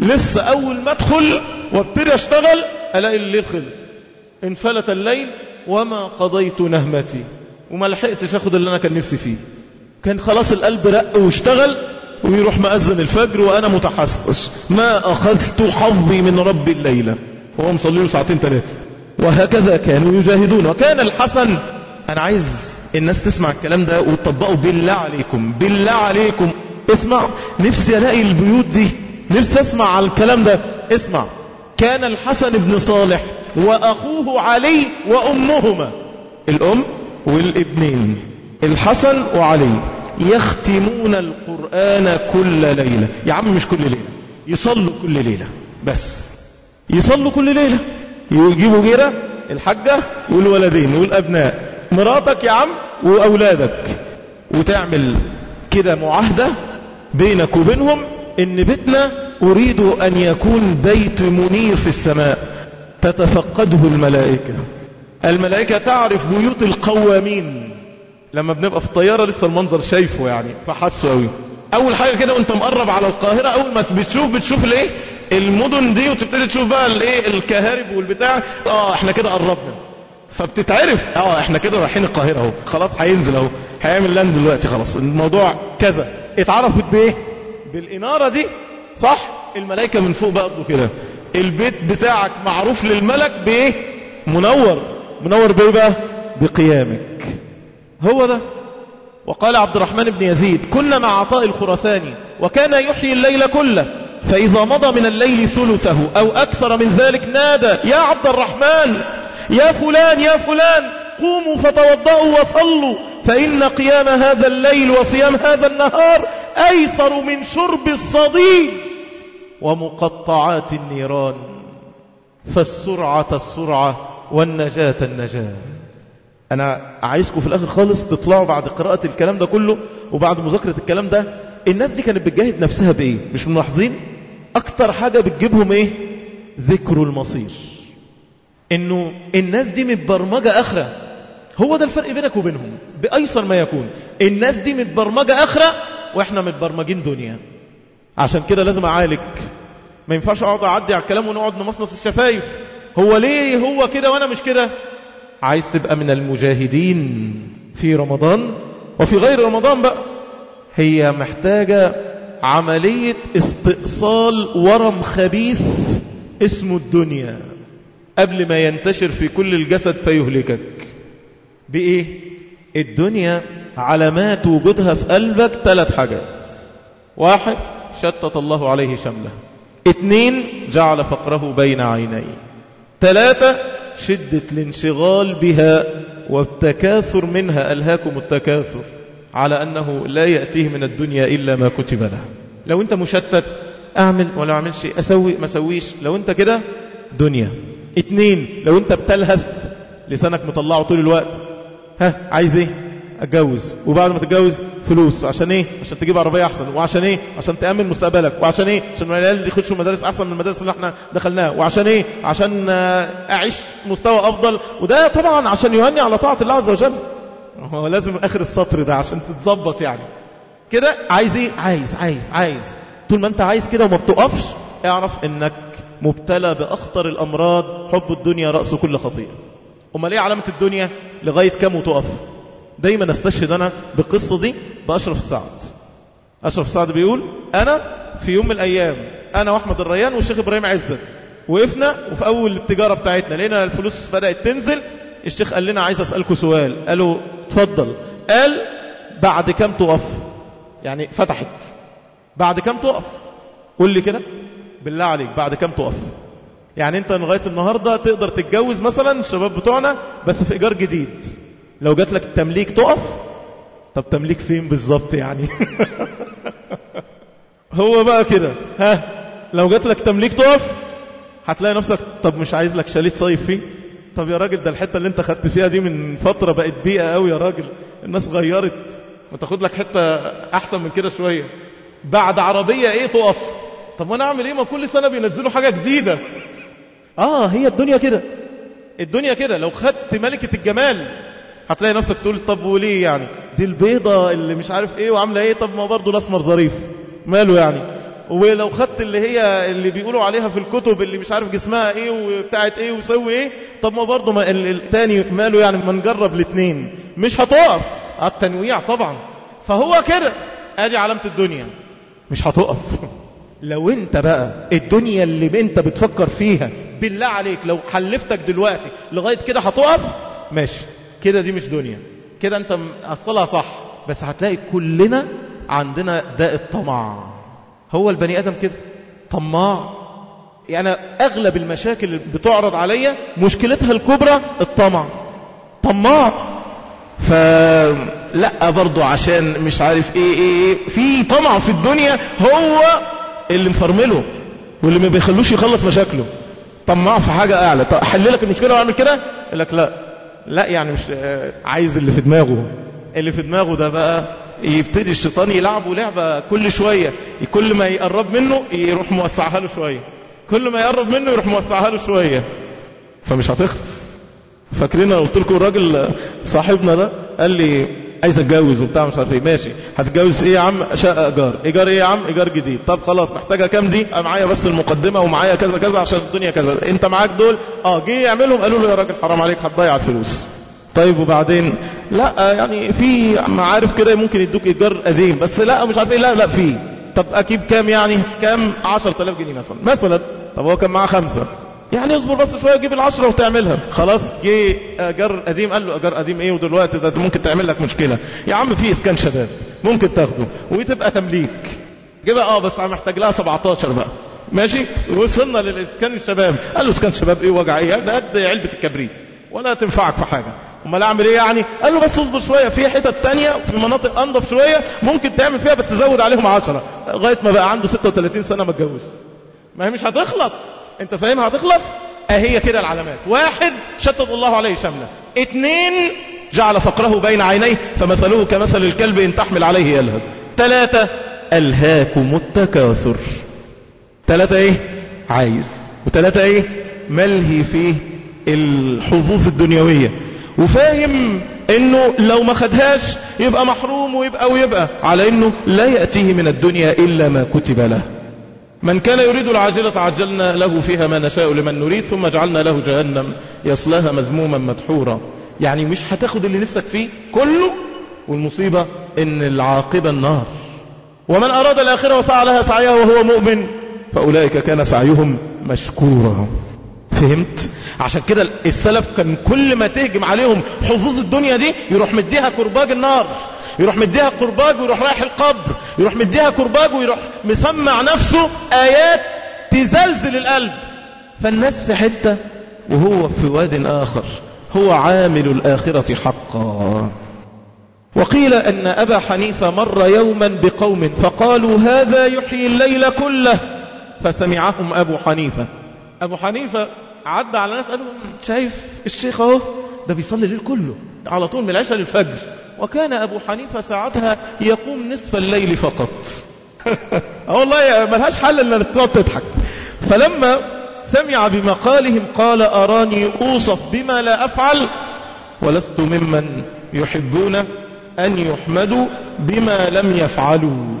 لسه أول ما أدخل وابتدي أشتغل ألاقي الليل خلص. انفلت الليل وما قضيت نهمتي. وما لحقتش أخد اللي أنا كان نفسي فيه. كان خلاص القلب رق واشتغل ويروح مأذن الفجر وأنا متحسس. ما أخذت حظي من رب الليلة. مصلي له ساعتين ثلاثة وهكذا كانوا يجاهدون. وكان الحسن أنا عايز الناس تسمع الكلام ده وتطبقه بالله عليكم بالله عليكم. اسمع نفسي ألاقي البيوت دي. نفسي أسمع على الكلام ده. اسمع كان الحسن بن صالح وأخوه علي وأمهما. الأم والابنين. الحسن وعلي يختمون القرآن كل ليلة. يا عم مش كل ليلة يصلوا كل ليلة. بس. يصلوا كل ليلة. يجيبوا جيرة الحجة والولدين والأبناء مراتك يا عم وأولادك. وتعمل كده معاهدة بينك وبينهم إن بيتنا أريد أن يكون بيت منير في السماء. تتفقده الملائكة. الملائكة تعرف بيوت القوامين. لما بنبقى في الطيارة لسه المنظر شايفه يعني فحسه قوي أول حاجة كده وأنت مقرب على القاهرة أول ما بتشوف بتشوف الايه المدن دي وتبتدي تشوف بقى الايه؟ الكهارب والبتاع. آه إحنا كده قربنا. فبتتعرف. آه إحنا كده رايحين القاهرة أهو. خلاص هينزل أهو. هيعمل لاند دلوقتي خلاص. الموضوع كذا. اتعرفت بإيه؟ بالإنارة دي. صح؟ الملائكة من فوق برضه كده. البيت بتاعك معروف للملك بإيه؟ منور. منور بإيه بقى؟ بقيامك. هو ده. وقال عبد الرحمن بن يزيد كنا مع عطاء الخرساني وكان يحيي الليل كله فإذا مضى من الليل ثلثه أو أكثر من ذلك نادى يا عبد الرحمن يا فلان يا فلان قوموا فتوضأوا وصلوا فإن قيام هذا الليل وصيام هذا النهار أيسر من شرب الصديد ومقطعات النيران فالسرعة السرعة والنجاة النجاة. أنا عايزكم في الآخر خالص تطلعوا بعد قراءة الكلام ده كله وبعد مذاكرة الكلام ده. الناس دي كانت بتجاهد نفسها بإيه؟ مش ملاحظين؟ أكتر حاجة بتجيبهم إيه؟ ذكر المصير. إنه الناس دي متبرمجة آخرة. هو ده الفرق بينك وبينهم بأيسر ما يكون. الناس دي متبرمجة آخرة وإحنا متبرمجين دنيا. عشان كده لازم أعالج. ما ينفعش أقعد أعدي على الكلام ونقعد نمصمص الشفايف. هو ليه هو كده وأنا مش كده؟ عايز تبقى من المجاهدين. في رمضان؟ وفي غير رمضان بقى. هي محتاجة عملية استئصال ورم خبيث اسمه الدنيا. قبل ما ينتشر في كل الجسد فيهلكك. بإيه؟ الدنيا علامات وجودها في قلبك ثلاث حاجات. واحد شتت الله عليه شمله. اثنين جعل فقره بين عينيه. ثلاثة شدة الانشغال بها والتكاثر منها ألهاكم التكاثر على أنه لا يأتيه من الدنيا إلا ما كتب له. لو أنت مشتت أعمل ولا أعملش أسوي ما سويش لو أنت كده دنيا. اتنين لو أنت بتلهث لسانك مطلعه طول الوقت. ها عايز إيه؟ أتجوز. وبعد ما تتجوز فلوس. عشان إيه؟ عشان تجيب عربية أحسن. وعشان إيه؟ عشان تأمن مستقبلك. وعشان إيه؟ عشان العيال يخشوا مدارس أحسن من المدارس اللي إحنا دخلناها. وعشان إيه؟ عشان أعيش مستوى أفضل. وده طبعا عشان يهني على طاعة الله عز وجل. هو لازم آخر السطر ده عشان تتظبط يعني. كده؟ عايز إيه؟ عايز عايز عايز. طول ما أنت عايز كده وما بتقفش اعرف إنك مبتلى بأخطر الأمراض. حب الدنيا رأس كل خطيئة. أمال إيه علامة الدنيا؟ لغاية كم وتقف؟ دايما أستشهد أنا بالقصة دي بأشرف السعد أشرف السعد بيقول أنا في يوم من الأيام أنا وأحمد الريان والشيخ إبراهيم عزت وقفنا وفي أول التجارة بتاعتنا لقينا الفلوس بدأت تنزل الشيخ قال لنا عايز أسألكم سؤال قالوا اتفضل. قال بعد كم تقف؟ يعني فتحت. بعد كم تقف؟ قول لي كده. بالله عليك بعد كم تقف؟ يعني أنت لغاية النهارده تقدر تتجوز مثلا الشباب بتوعنا بس في إيجار جديد. لو جات لك تمليك تقف طب تمليك فين بالظبط يعني؟ هو بقى كده ها؟ لو جات لك تمليك تقف هتلاقي نفسك طب مش عايز لك شاليه تصيف فيه؟ طب يا راجل ده الحتة اللي انت خدت فيها دي من فترة بقت بيئة قوي يا راجل الناس غيرت. ما تاخد لك حتة أحسن من كده شوية. بعد عربية إيه تقف؟ طب وأنا أعمل إيه؟ ما كل سنة بينزلوا حاجة جديدة. آه هي الدنيا كده. الدنيا كده. لو خدت ملكة الجمال هتلاقي نفسك تقول طب وليه يعني؟ دي البيضة اللي مش عارف إيه وعاملة إيه؟ طب ما برضه الأسمر ظريف. ماله يعني؟ ولو خدت اللي هي اللي بيقولوا عليها في الكتب اللي مش عارف جسمها إيه وبتاعت إيه وسوي إيه طب ما برضه ما التاني ماله يعني؟ ما نجرب الاثنين مش هتقف. التنويع طبعا. فهو كده. أدي علامة الدنيا. مش هتقف. لو أنت بقى الدنيا اللي أنت بتفكر فيها بالله عليك لو حلفتك دلوقتي لغاية كده هتقف؟ ماشي. كده دي مش دنيا. كده انت اصلها صح. بس هتلاقي كلنا عندنا داء الطمع. هو البني آدم كده؟ طماع. يعني أغلب المشاكل اللي بتعرض عليا مشكلتها الكبرى الطمع. طماع. فلا برضو عشان مش عارف إيه إيه, إيه. في طمع في الدنيا هو اللي مفرمله واللي ما بيخلوش يخلص مشاكله. طماع في حاجة أعلى. احل لك المشكلة وأعمل كده؟ يقول لك لا. لا يعني مش عايز اللي في دماغه. اللي في دماغه ده بقى يبتدي الشيطان يلعبه لعبة كل شوية. كل ما يقرب منه يروح موسعها له شوية. كل ما يقرب منه يروح موسعها له شوية. فمش هتخلص. فاكرين قلت لكم الراجل صاحبنا ده؟ قال لي عايز اتجوز وبتاع مش عارف إيه. ماشي. هتتجوز إيه يا عم؟ شقه إيجار. إيجار إيه يا عم؟ إيجار جديد. طب خلاص محتاجة كام دي؟ معايا بس المقدمة ومعايا كذا كذا عشان الدنيا كذا. أنت معاك دول؟ آه جه يعملهم قالوا له يا راجل حرام عليك هتضيع الفلوس. طيب وبعدين؟ لا يعني في معارف كده ممكن يدوك إيجار قديم بس لا مش عارف إيه لا لا في. طب أكيد كام يعني؟ كام؟ 10000 جنيه مثلا. مثلا. طب هو كان معاه خمسة. يعني اصبر بس شوية جيب العشرة وتعملها. خلاص جه اجار قديم قال له اجار قديم إيه ودلوقتي؟ ده ممكن تعمل لك مشكلة. يا عم في إسكان شباب ممكن تاخده وتبقى تمليك. جيبها آه بس محتاج لها 17 بقى. ماشي؟ وصلنا للإسكان الشباب. قال له إسكان شباب إيه وجع إيه؟ ده قد علبة الكبريت. ولا تنفعك في حاجة. أمال أعمل إيه يعني؟ قال له بس اصبر شوية في حتت تانية في مناطق أنضف شوية ممكن تعمل فيها بس تزود عليهم 10 لغاية ما بقى عنده 36 سنة ما ما هي مش هتخلص. انت فاهم هتخلص؟ اهي كده العلامات. واحد شتت الله عليه شملة. اتنين جعل فقره بين عينيه فمثله كمثل الكلب إن تحمل عليه يلهث. ثلاثة ألهاكم التكاثر ثلاثة إيه؟ عايز. وثلاثة إيه؟ ملهي فيه الحظوظ الدنيوية. وفاهم إنه لو ما خدهاش يبقى محروم ويبقى ويبقى على إنه لا يأتيه من الدنيا إلا ما كتب له. من كان يريد العاجلة عجلنا له فيها ما نشاء لمن نريد ثم جعلنا له جهنم يصلاها مذموما مدحورا. يعني مش هتاخد اللي نفسك فيه كله؟ والمصيبة إن العاقبة النار. ومن أراد الآخرة وسعى لها سعيها وهو مؤمن فأولئك كان سعيهم مشكورا. فهمت؟ عشان كده السلف كان كل ما تهجم عليهم حظوظ الدنيا دي يروح مديها كرباج النار. يروح مديها كرباج ويروح رايح القبر. يروح مديها كرباج ويروح مسمع نفسه آيات تزلزل القلب. فالناس في حتة وهو في واد آخر. هو عامل الآخرة حقا. وقيل أن أبا حنيفة مر يوما بقوم فقالوا هذا يحيي الليل كله. فسمعهم أبو حنيفة. أبو حنيفة عدى على ناس قالوا شايف الشيخ أهو؟ ده بيصلي الليل كله على طول من العشاء للفجر. وكان أبو حنيفة ساعتها يقوم نصف الليل فقط. والله ملهاش حل إلا تقعد تضحك. فلما سمع بمقالهم قال أراني أوصف بما لا أفعل ولست ممن يحبون أن يحمدوا بما لم يفعلوا.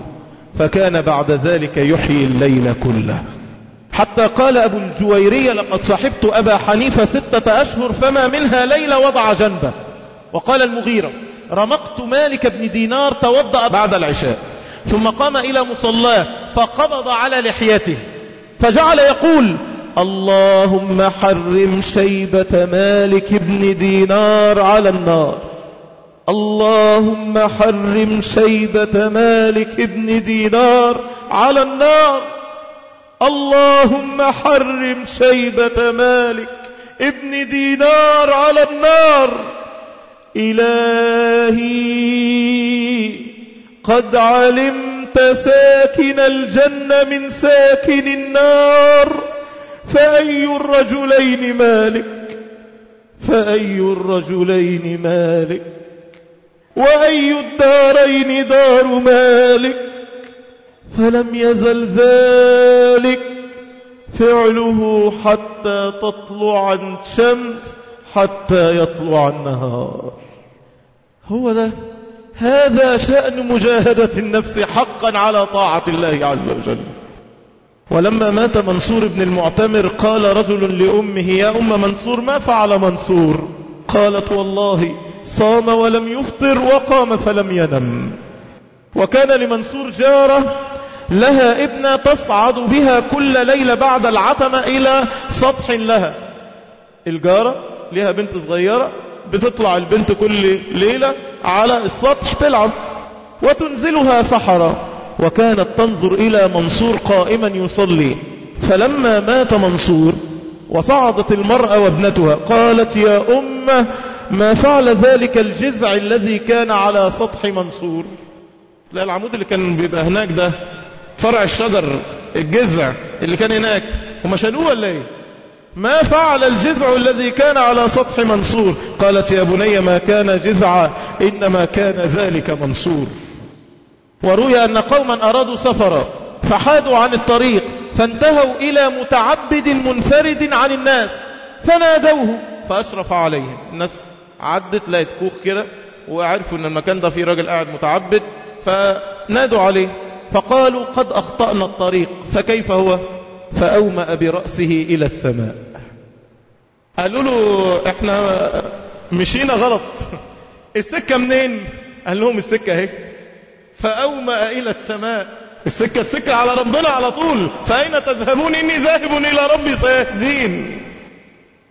فكان بعد ذلك يحيي الليل كله. حتى قال أبو الجويرية لقد صحبت أبا حنيفة ستة أشهر فما منها ليلة وضع جنبه. وقال المغيرة رمقت مالك بن دينار توضأ بعد العشاء ثم قام إلى مصلاه فقبض على لحيته فجعل يقول اللهم حرم شيبة مالك بن دينار على النار اللهم حرم شيبة مالك بن دينار على النار. اللهم حرم شيبة مالك ابن دينار على النار. إلهي قد علمت ساكن الجنة من ساكن النار. فأي الرجلين مالك؟ فأي الرجلين مالك؟ وأي الدارين دار مالك؟ فلم يزل ذلك فعله حتى تطلع الشمس حتى يطلع النهار. هو ده هذا شأن مجاهدة النفس حقا على طاعة الله عز وجل. ولما مات منصور بن المعتمر قال رجل لأمه يا أم منصور ما فعل منصور؟ قالت والله صام ولم يفطر وقام فلم ينم. وكان لمنصور جارة لها ابنة تصعد بها كل ليلة بعد العتمة إلى سطح لها. الجارة لها بنت صغيرة بتطلع البنت كل ليلة على السطح تلعب وتنزلها سحرا وكانت تنظر إلى منصور قائما يصلي. فلما مات منصور وصعدت المرأة وابنتها قالت يا أمة ما فعل ذلك الجزع الذي كان على سطح منصور؟ زي العمود اللي كان بيبقى هناك ده فرع الشجر الجذع اللي كان هناك هم شالوه ولا إيه؟ ما فعل الجذع الذي كان على سطح منصور. قالت يا بني ما كان جذعا إنما كان ذلك منصور. وروي أن قوما أرادوا سفرا فحادوا عن الطريق فانتهوا إلى متعبد منفرد عن الناس فنادوه فأشرف عليهم. الناس عدت لقيت كوخ كده وعرفوا أن المكان ده فيه راجل قاعد متعبد فنادوا عليه. فقالوا قد أخطأنا الطريق فكيف هو؟ فأومأ برأسه إلى السماء. قالوا له إحنا مشينا غلط. السكة منين؟ قال لهم السكة أهي. فأومأ إلى السماء. السكة السكة على ربنا على طول. فأين تذهبون إني ذاهب إلى ربي سيهدين.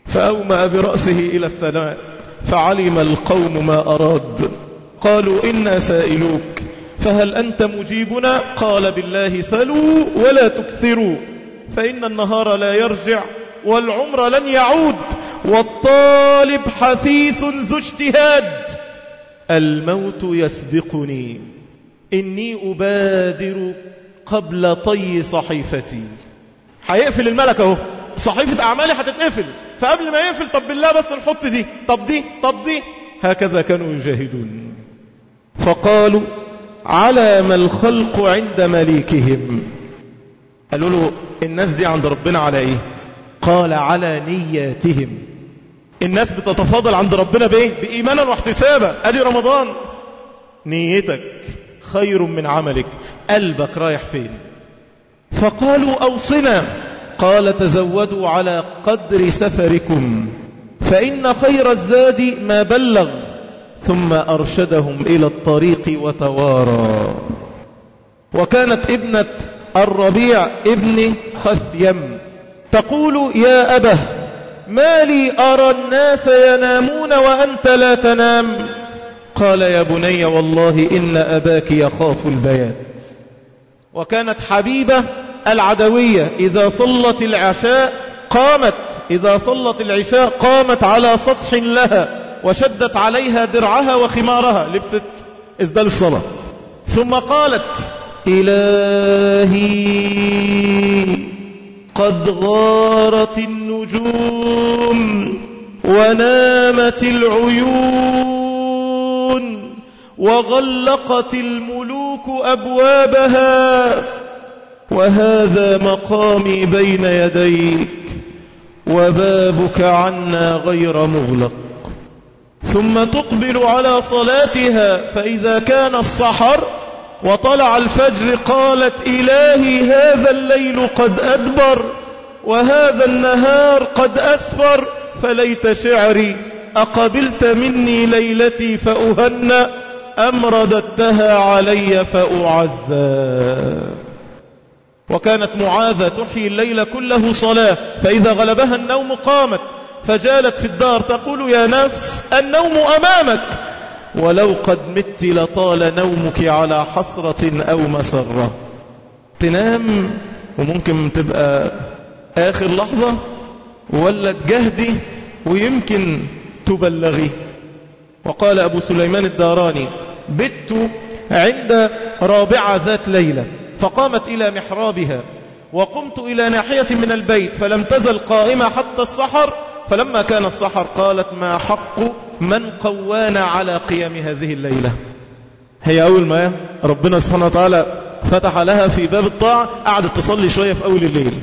فأومأ برأسه إلى السماء. فعلم القوم ما أراد. قالوا إنا سائلوك. فهل أنت مجيبنا؟ قال بالله سلوا ولا تكثروا. فإن النهار لا يرجع والعمر لن يعود والطالب حثيث ذو اجتهاد. الموت يسبقني. إني أبادر قبل طي صحيفتي. هيقفل الملك أهو. صحيفة أعمالي هتتقفل فقبل ما يقفل طب بالله بس نحط دي. طب دي طب دي. هكذا كانوا يجاهدون. فقالوا على ما الخلق عند مليكهم. قالوا له الناس دي عند ربنا على إيه؟ قال على نياتهم. الناس بتتفاضل عند ربنا بإيه؟ بإيمانا واحتسابا. أدي رمضان. نيتك خير من عملك. قلبك رايح فين؟ فقالوا أوصنا. قال تزودوا على قدر سفركم. فإن خير الزاد ما بلغ. ثم أرشدهم إلى الطريق وتوارى. وكانت ابنة الربيع ابن خثيم تقول يا أبه ما لي أرى الناس ينامون وأنت لا تنام. قال يا بني والله إن أباك يخاف البيات وكانت حبيبة العدوية إذا صلت العشاء قامت إذا صلت العشاء قامت على سطح لها. وشدت عليها درعها وخمارها. لبست ازدال الصلاة. ثم قالت إلهي قد غارت النجوم ونامت العيون وغلقت الملوك أبوابها وهذا مقامي بين يديك وبابك عنا غير مغلق. ثم تقبل على صلاتها. فإذا كان الصحر وطلع الفجر قالت إلهي هذا الليل قد أدبر وهذا النهار قد أسفر. فليت شعري أقبلت مني ليلتي فأهنأ. أم رددتها علي فأعزى. وكانت معاذة تحيي الليل كله صلاة. فإذا غلبها النوم قامت. فجالت في الدار تقول يا نفس النوم أمامك. ولو قد مت لطال نومك على حسرة أو مسرة. تنام وممكن تبقى آخر لحظة ولا تجهدي ويمكن تبلغي. وقال أبو سليمان الداراني بت عند رابعة ذات ليلة. فقامت إلى محرابها وقمت إلى ناحية من البيت فلم تزل قائمة حتى السحر فلما كان السحر قالت ما حق من قوانا على قيام هذه الليلة. هي أول ما ربنا سبحانه وتعالى فتح لها في باب الطاعة قعدت تصلي شوية في أول الليل.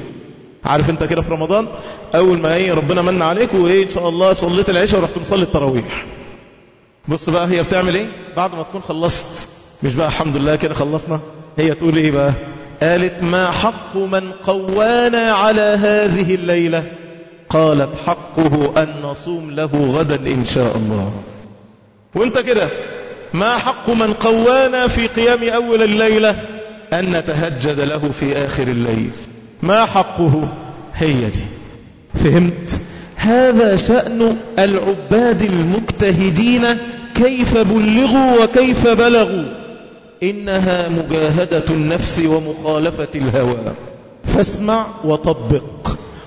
عارف انت كده في رمضان؟ أول ما إيه ربنا من عليك وإيه إن شاء الله صليت العشاء ورحت مصلي التراويح. بص بقى هي بتعمل إيه؟ بعد ما تكون خلصت مش بقى الحمد لله كده خلصنا؟ هي تقول إيه بقى؟ قالت ما حق من قوانا على هذه الليلة. قالت حقه أن نصوم له غدا إن شاء الله. وانت كده. ما حق من قوانا في قيام أول الليلة أن نتهجد له في آخر الليل. ما حقه؟ هي دي. فهمت؟ هذا شأن العباد المجتهدين كيف بلغوا وكيف بلغوا. إنها مجاهدة النفس ومخالفة الهوى. فاسمع وطبق.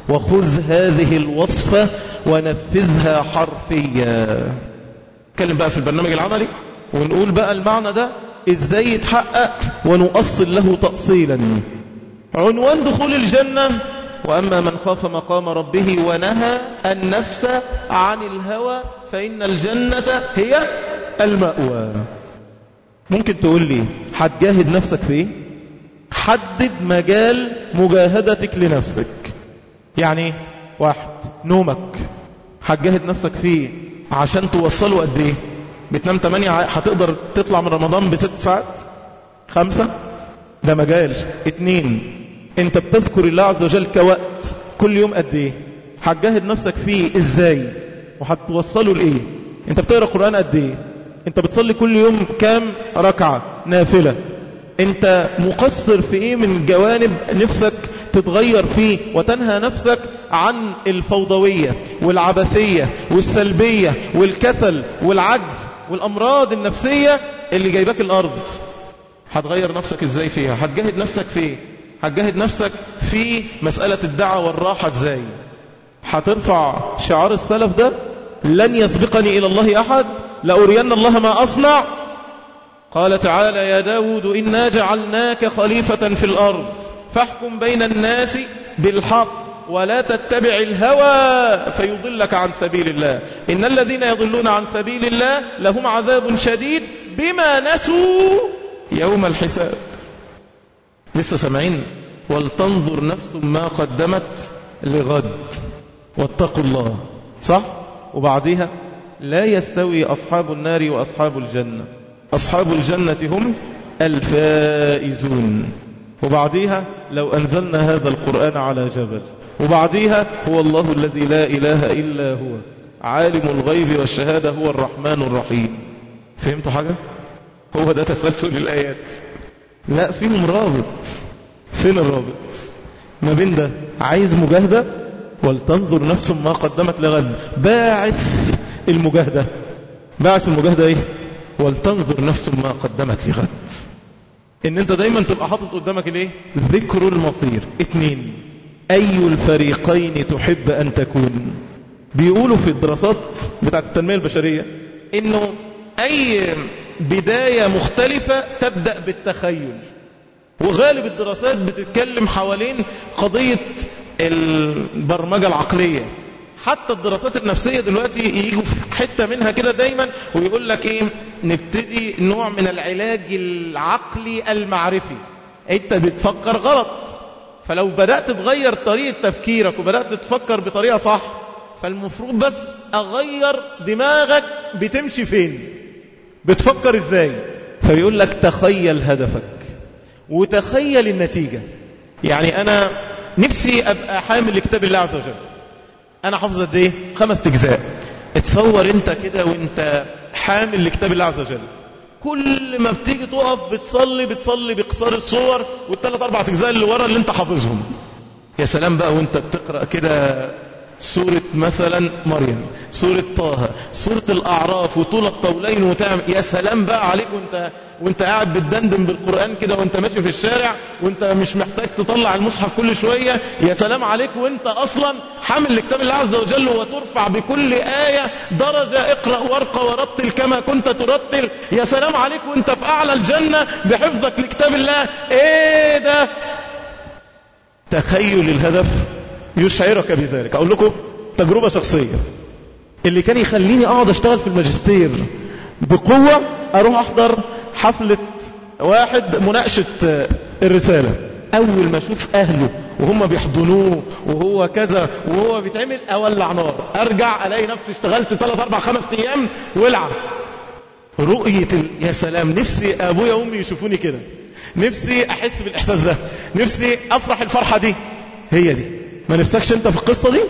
وخذ هذه الوصفة ونفذها حرفيا. نتكلم بقى في البرنامج العملي ونقول بقى المعنى ده إزاي يتحقق ونؤصل له تأصيلا. عنوان دخول الجنة. وأما من خاف مقام ربه ونهى النفس عن الهوى فإن الجنة هي المأوى. ممكن تقول لي هتجاهد نفسك في إيه؟ حدد مجال مجاهدتك لنفسك. يعني واحد نومك. هتجاهد نفسك فيه عشان توصله قد إيه؟ بتنام 8 هتقدر تطلع من رمضان بست ساعات؟ خمسة؟ ده مجال. اتنين انت بتذكر الله عز وجل كوقت. كل يوم قد إيه؟ هتجاهد نفسك فيه. إزاي؟ وهتوصله لإيه؟ انت بتقرأ قرآن قد إيه؟ انت بتصلي كل يوم كام ركعة؟ نافلة. انت مقصر في إيه من جوانب نفسك تتغير فيه وتنهى نفسك عن الفوضوية والعبثية والسلبية والكسل والعجز والأمراض النفسية اللي جايباك الأرض. هتغير نفسك إزاي فيها؟ هتجاهد نفسك في إيه هتجاهد نفسك في مسألة الدعوة والراحة إزاي؟ هترفع شعار السلف ده؟ لن يسبقني إلى الله أحد؟ لأرين الله ما أصنع؟ قال تعالى يا داود إنا جعلناك خليفة في الأرض. فاحكم بين الناس بالحق ولا تتبع الهوى فيضلك عن سبيل الله. إن الذين يضلون عن سبيل الله لهم عذاب شديد بما نسوا يوم الحساب. لسه سامعين؟ ولتنظر نفس ما قدمت لغد. واتقوا الله. صح؟ وبعدها لا يستوي أصحاب النار وأصحاب الجنة. أصحاب الجنة هم الفائزون. وبعديها لو أنزلنا هذا القرآن على جبل. وبعديها هو الله الذي لا إله إلا هو. عالم الغيب والشهادة هو الرحمن الرحيم. فهمتوا حاجة؟ هو ده تسلسل الآيات. لا فيهم رابط. فين الرابط ما بين ده عايز مجاهدة؟ ولتنظر نفس ما قدمت لغد. باعث المجاهدة. باعث المجاهدة إيه؟ ولتنظر نفس ما قدمت لغد. إن أنت دايما تبقى حاطط قدامك الإيه؟ ذكر المصير. اتنين. أي الفريقين تحب أن تكون؟ بيقولوا في الدراسات بتاعت التنمية البشرية إنه أي بداية مختلفة تبدأ بالتخيل. وغالب الدراسات بتتكلم حوالين قضية البرمجة العقلية. حتى الدراسات النفسية دلوقتي يجوا في حتة منها كده دايما ويقول لك إيه نبتدي نوع من العلاج العقلي المعرفي. أنت بتفكر غلط. فلو بدأت تغير طريقة تفكيرك وبدأت تفكر بطريقة صح فالمفروض بس أغير دماغك بتمشي فين. بتفكر إزاي؟ فيقول لك تخيل هدفك وتخيل النتيجة. يعني أنا نفسي أبقى حامل لكتاب الله عز وجل. أنا حافظ قد إيه؟ خمس أجزاء. اتصور أنت كده وأنت حامل لكتاب الله عز وجل. كل ما بتيجي تقف بتصلي بتصلي بقصار الصور والثلاث أربع أجزاء اللي ورا اللي أنت حافظهم. يا سلام بقى وأنت بتقرأ كده سورة مثلا مريم سورة طه سورة الأعراف وطول الطولين وتعمل. يا سلام بقى عليك وانت, وانت قاعد بتدندن بالقرآن كده وانت ماشي في الشارع وانت مش محتاج تطلع المصحف كل شوية. يا سلام عليك وانت أصلا حامل لكتاب الله عز وجل وترفع بكل آية درجة. اقرأ وارقى ورتل كما كنت ترتل. يا سلام عليك وانت في أعلى الجنة بحفظك لكتاب الله. إيه ده؟ تخيل الهدف. يشعرك بذلك. أقول لكم تجربة شخصية. اللي كان يخليني أقعد أشتغل في الماجستير بقوة أروح أحضر حفلة واحد مناقشة الرسالة. أول ما أشوف أهله وهم بيحضنوه وهو كذا وهو بيتعمل أولع نار. أرجع ألاقي نفسي اشتغلت 3 4 5 أيام ولع. رؤية. يا سلام نفسي أبويا وأمي يشوفوني كده. نفسي أحس بالإحساس ده. نفسي أفرح الفرحة دي. هي دي. ما نفسكش انت في القصة دي؟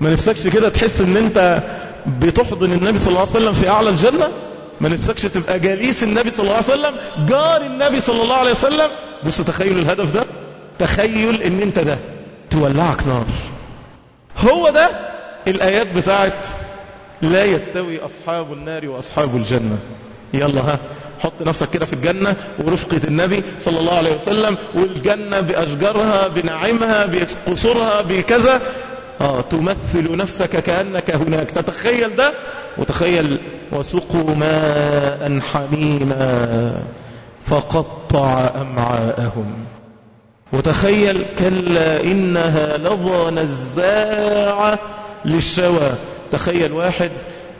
ما نفسكش كده تحس ان انت بتحضن النبي صلى الله عليه وسلم في أعلى الجنة؟ ما نفسكش تبقى جليس النبي صلى الله عليه وسلم جار النبي صلى الله عليه وسلم؟ بص تخيل الهدف ده. تخيل ان انت ده تولعك نار. هو ده الآيات بتاعت لا يستوي أصحاب النار وأصحاب الجنة. يلا ها. حط نفسك كده في الجنة ورفقة النبي صلى الله عليه وسلم والجنة بأشجارها بنعيمها بقصورها بكذا. آه تمثل نفسك كأنك هناك. تتخيل ده؟ وتخيل وسقوا ماء حميما فقطع أمعاءهم. وتخيل كلا إنها لظى نزاعة للشوى. تخيل واحد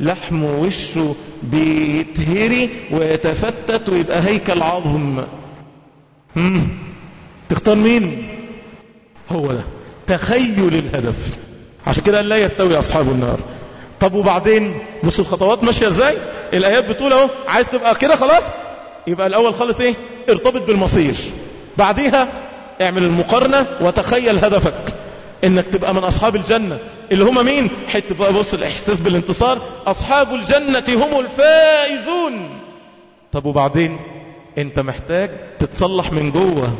لحم وشه بيتهري ويتفتت ويبقى هيكل عظم. تختار مين؟ هو ده. تخيل الهدف. عشان كده لا يستوي أصحاب النار. طب وبعدين؟ بص الخطوات ماشية إزاي؟ الآيات بتقول أهو عايز تبقى كده خلاص؟ يبقى الأول خالص إيه؟ ارتبط بالمصير. بعديها اعمل المقارنة وتخيل هدفك. إنك تبقى من أصحاب الجنة. اللي هم مين؟ حتى بقى بص الإحساس بالانتصار. أصحاب الجنة هم الفائزون. طب وبعدين؟ أنت محتاج تتصلح من جوه.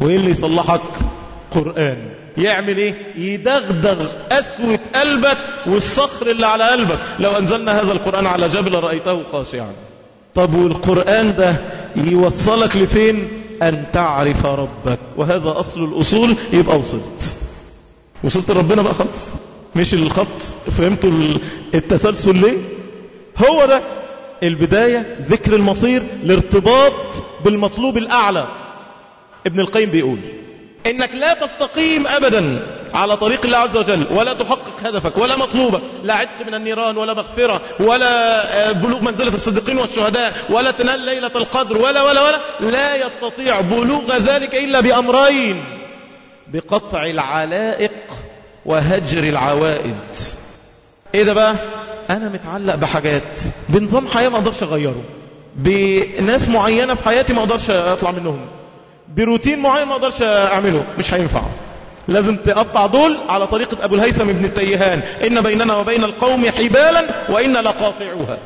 وإيه اللي يصلحك؟ قرآن. يعمل إيه؟ يدغدغ أسوة قلبك والصخر اللي على قلبك. لو أنزلنا هذا القرآن على جبل رأيته خاشعا. طب والقرآن ده يوصلك لفين؟ أن تعرف ربك. وهذا أصل الأصول. يبقى وصلت. وصلت لربنا بقى خلاص مش الخط. فهمتوا التسلسل ليه؟ هو ده البداية ذكر المصير الارتباط بالمطلوب الأعلى. ابن القيم بيقول إنك لا تستقيم ابدا على طريق الله عز وجل ولا تحقق هدفك ولا مطلوبك لا عتق من النيران ولا مغفرة ولا بلوغ منزلة الصديقين والشهداء ولا تنال ليلة القدر ولا ولا ولا لا يستطيع بلوغ ذلك إلا بأمرين. بقطع العلائق وهجر العوائد. إيه ده بقى؟ أنا متعلق بحاجات. بنظام حياة ما أقدرش أغيره. بناس معينة في حياتي ما أقدرش أطلع منهم. بروتين معين ما أقدرش أعمله. مش هينفع. لازم تقطع دول على طريقة أبو الهيثم ابن التيهان. إن بيننا وبين القوم حبالا وإن لقاطعوها.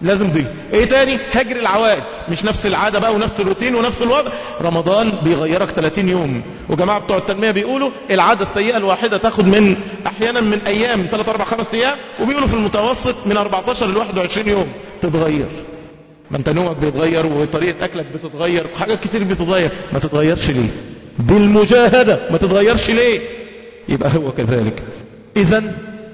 لازم دي إيه تاني؟ هجر العوائد. مش نفس العادة بقى ونفس الروتين ونفس الوضع. رمضان بيغيرك 30 يوم. وجماعة بتوع التنمية بيقولوا العادة السيئة الواحدة تاخد من أحيانا من أيام 3 4 5 أيام وبيقولوا في المتوسط من 14 ل 21 يوم. تتغير. ما انت نومك بيتغير وطريقة أكلك بتتغير وحاجات كتير بتتغير. ما تتغيرش ليه؟ بالمجاهدة. ما تتغيرش ليه؟ يبقى هو كذلك. اذا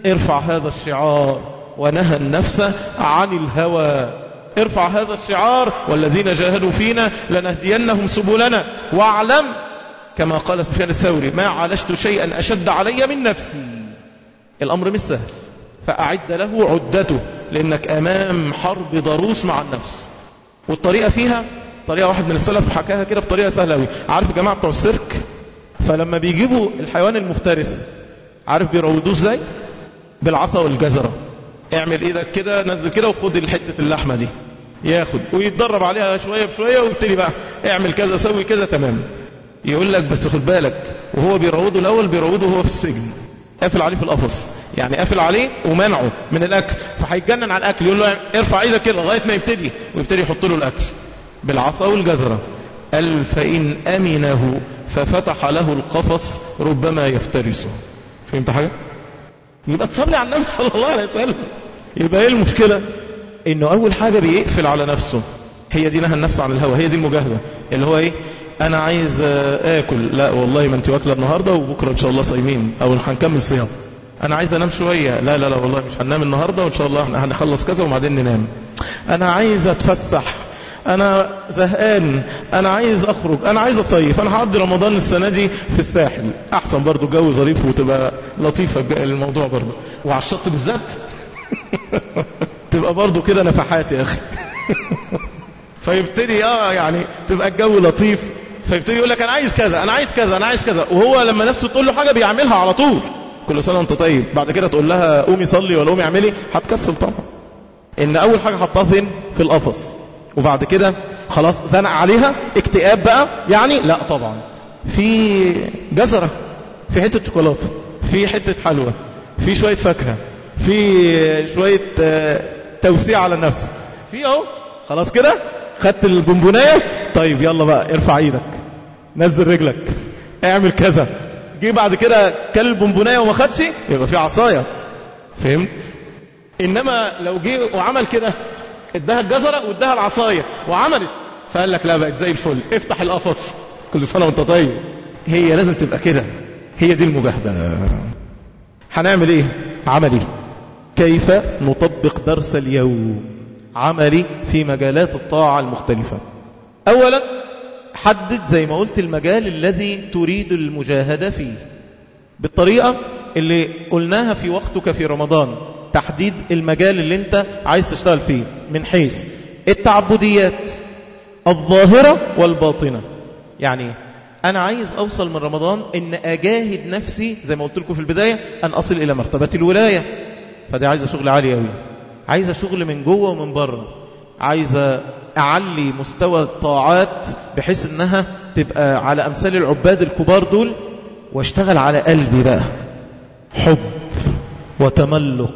ارفع هذا الشعار. ونهى النفس عن الهوى. ارفع هذا الشعار والذين جاهدوا فينا لنهدينهم سبلنا. واعلم كما قال سفيان الثوري ما عالجت شيئا أشد علي من نفسي. الأمر مش سهل. فأعد له عدته لأنك أمام حرب ضروس مع النفس. والطريقة فيها؟ طريقة واحد من السلف حكاها كده بطريقة سهلة أوي. عارف جماعة بتوع السيرك؟ فلما بيجيبوا الحيوان المفترس عارف بيروضوه إزاي؟ بالعصا والجزرة. اعمل إيدك كده نزل كده وخد حتة اللحمة دي. ياخد ويتدرب عليها شوية بشوية ويبتدي بقى اعمل كذا سوي كذا تمام. يقول لك بس خد بالك وهو بيروضه الأول بيروضه وهو في السجن. قافل عليه في القفص. يعني قافل عليه ومنعه من الأكل. فهيتجنن على الأكل يقول له ارفع إيدك كده لغاية ما يبتدي ويبتدي يحط له الأكل. بالعصا والجزرة. قال فإن أمنه ففتح له القفص ربما يفترسه. فهمت حاجة؟ يبقى تصلي على النبي صلى الله عليه وسلم. يبقى إيه المشكلة؟ إنه أول حاجة بيقفل على نفسه. هي دي نهى النفس عن الهوى هي دي المجاهدة. اللي هو إيه؟ أنا عايز آكل. لا والله ما انت واكلة النهارده وبكرة إن شاء الله صايمين أو هنكمل صيام. أنا عايز أنام شوية. لا لا لا والله مش هننام النهارده وإن شاء الله هنخلص كذا وبعدين ننام. أنا عايز أتفسح. أنا زهقان. أنا عايز أخرج أنا عايز أصيف أنا هقضي رمضان السنة دي في الساحل. أحسن برضو جو ظريف وتبقى لطيفة الموضوع برضو. وعلى الشط بالذات تبقى برضو كده نفحات يا أخي. فيبتدي آه يعني تبقى الجو لطيف. فيبتدي يقول لك أنا عايز كذا أنا عايز كذا أنا عايز كذا. وهو لما نفسه تقول له حاجة بيعملها على طول. كل سنة وأنت طيب. بعد كده تقول لها قومي صلي ولا قومي اعملي هتكسل طبعا. إن أول حاجة حطها فين؟ في القفص. وبعد كده خلاص زنق عليها اكتئاب بقى يعني لا طبعا. في جزرة في حتة شوكولاتة في حتة حلوى في شوية فاكهة في شوية توسيع على النفس. في اهو خلاص كده خدت البونبوناية. طيب يلا بقى ارفع إيدك نزل رجلك اعمل كذا. جه بعد كده كل البونبوناية وما خدش يبقى في عصاية. فهمت؟ إنما لو جه وعمل كده اداها الجزرة واداها العصايه وعملت. فقال لك لا بقت زي الفل. افتح القفص كل سنة وانت طيب. هي لازم تبقى كده. هي دي المجاهدة. هنعمل إيه؟ عملي. كيف نطبق درس اليوم؟ عملي في مجالات الطاعة المختلفة. أولا حدد زي ما قلت المجال الذي تريد المجاهدة فيه. بالطريقة اللي قلناها في وقتك في رمضان. تحديد المجال اللي انت عايز تشتغل فيه من حيث التعبديات الظاهرة والباطنة. يعني أنا عايز أوصل من رمضان إن أجاهد نفسي زي ما قلت لكم في البداية أن أصل إلى مرتبة الولاية. فدي عايزة شغل عالي أوي. عايزة شغل من جوه ومن بره. عايزة أعلي مستوى الطاعات بحيث أنها تبقى على أمثال العباد الكبار دول واشتغل على قلبي بقى. حب وتملق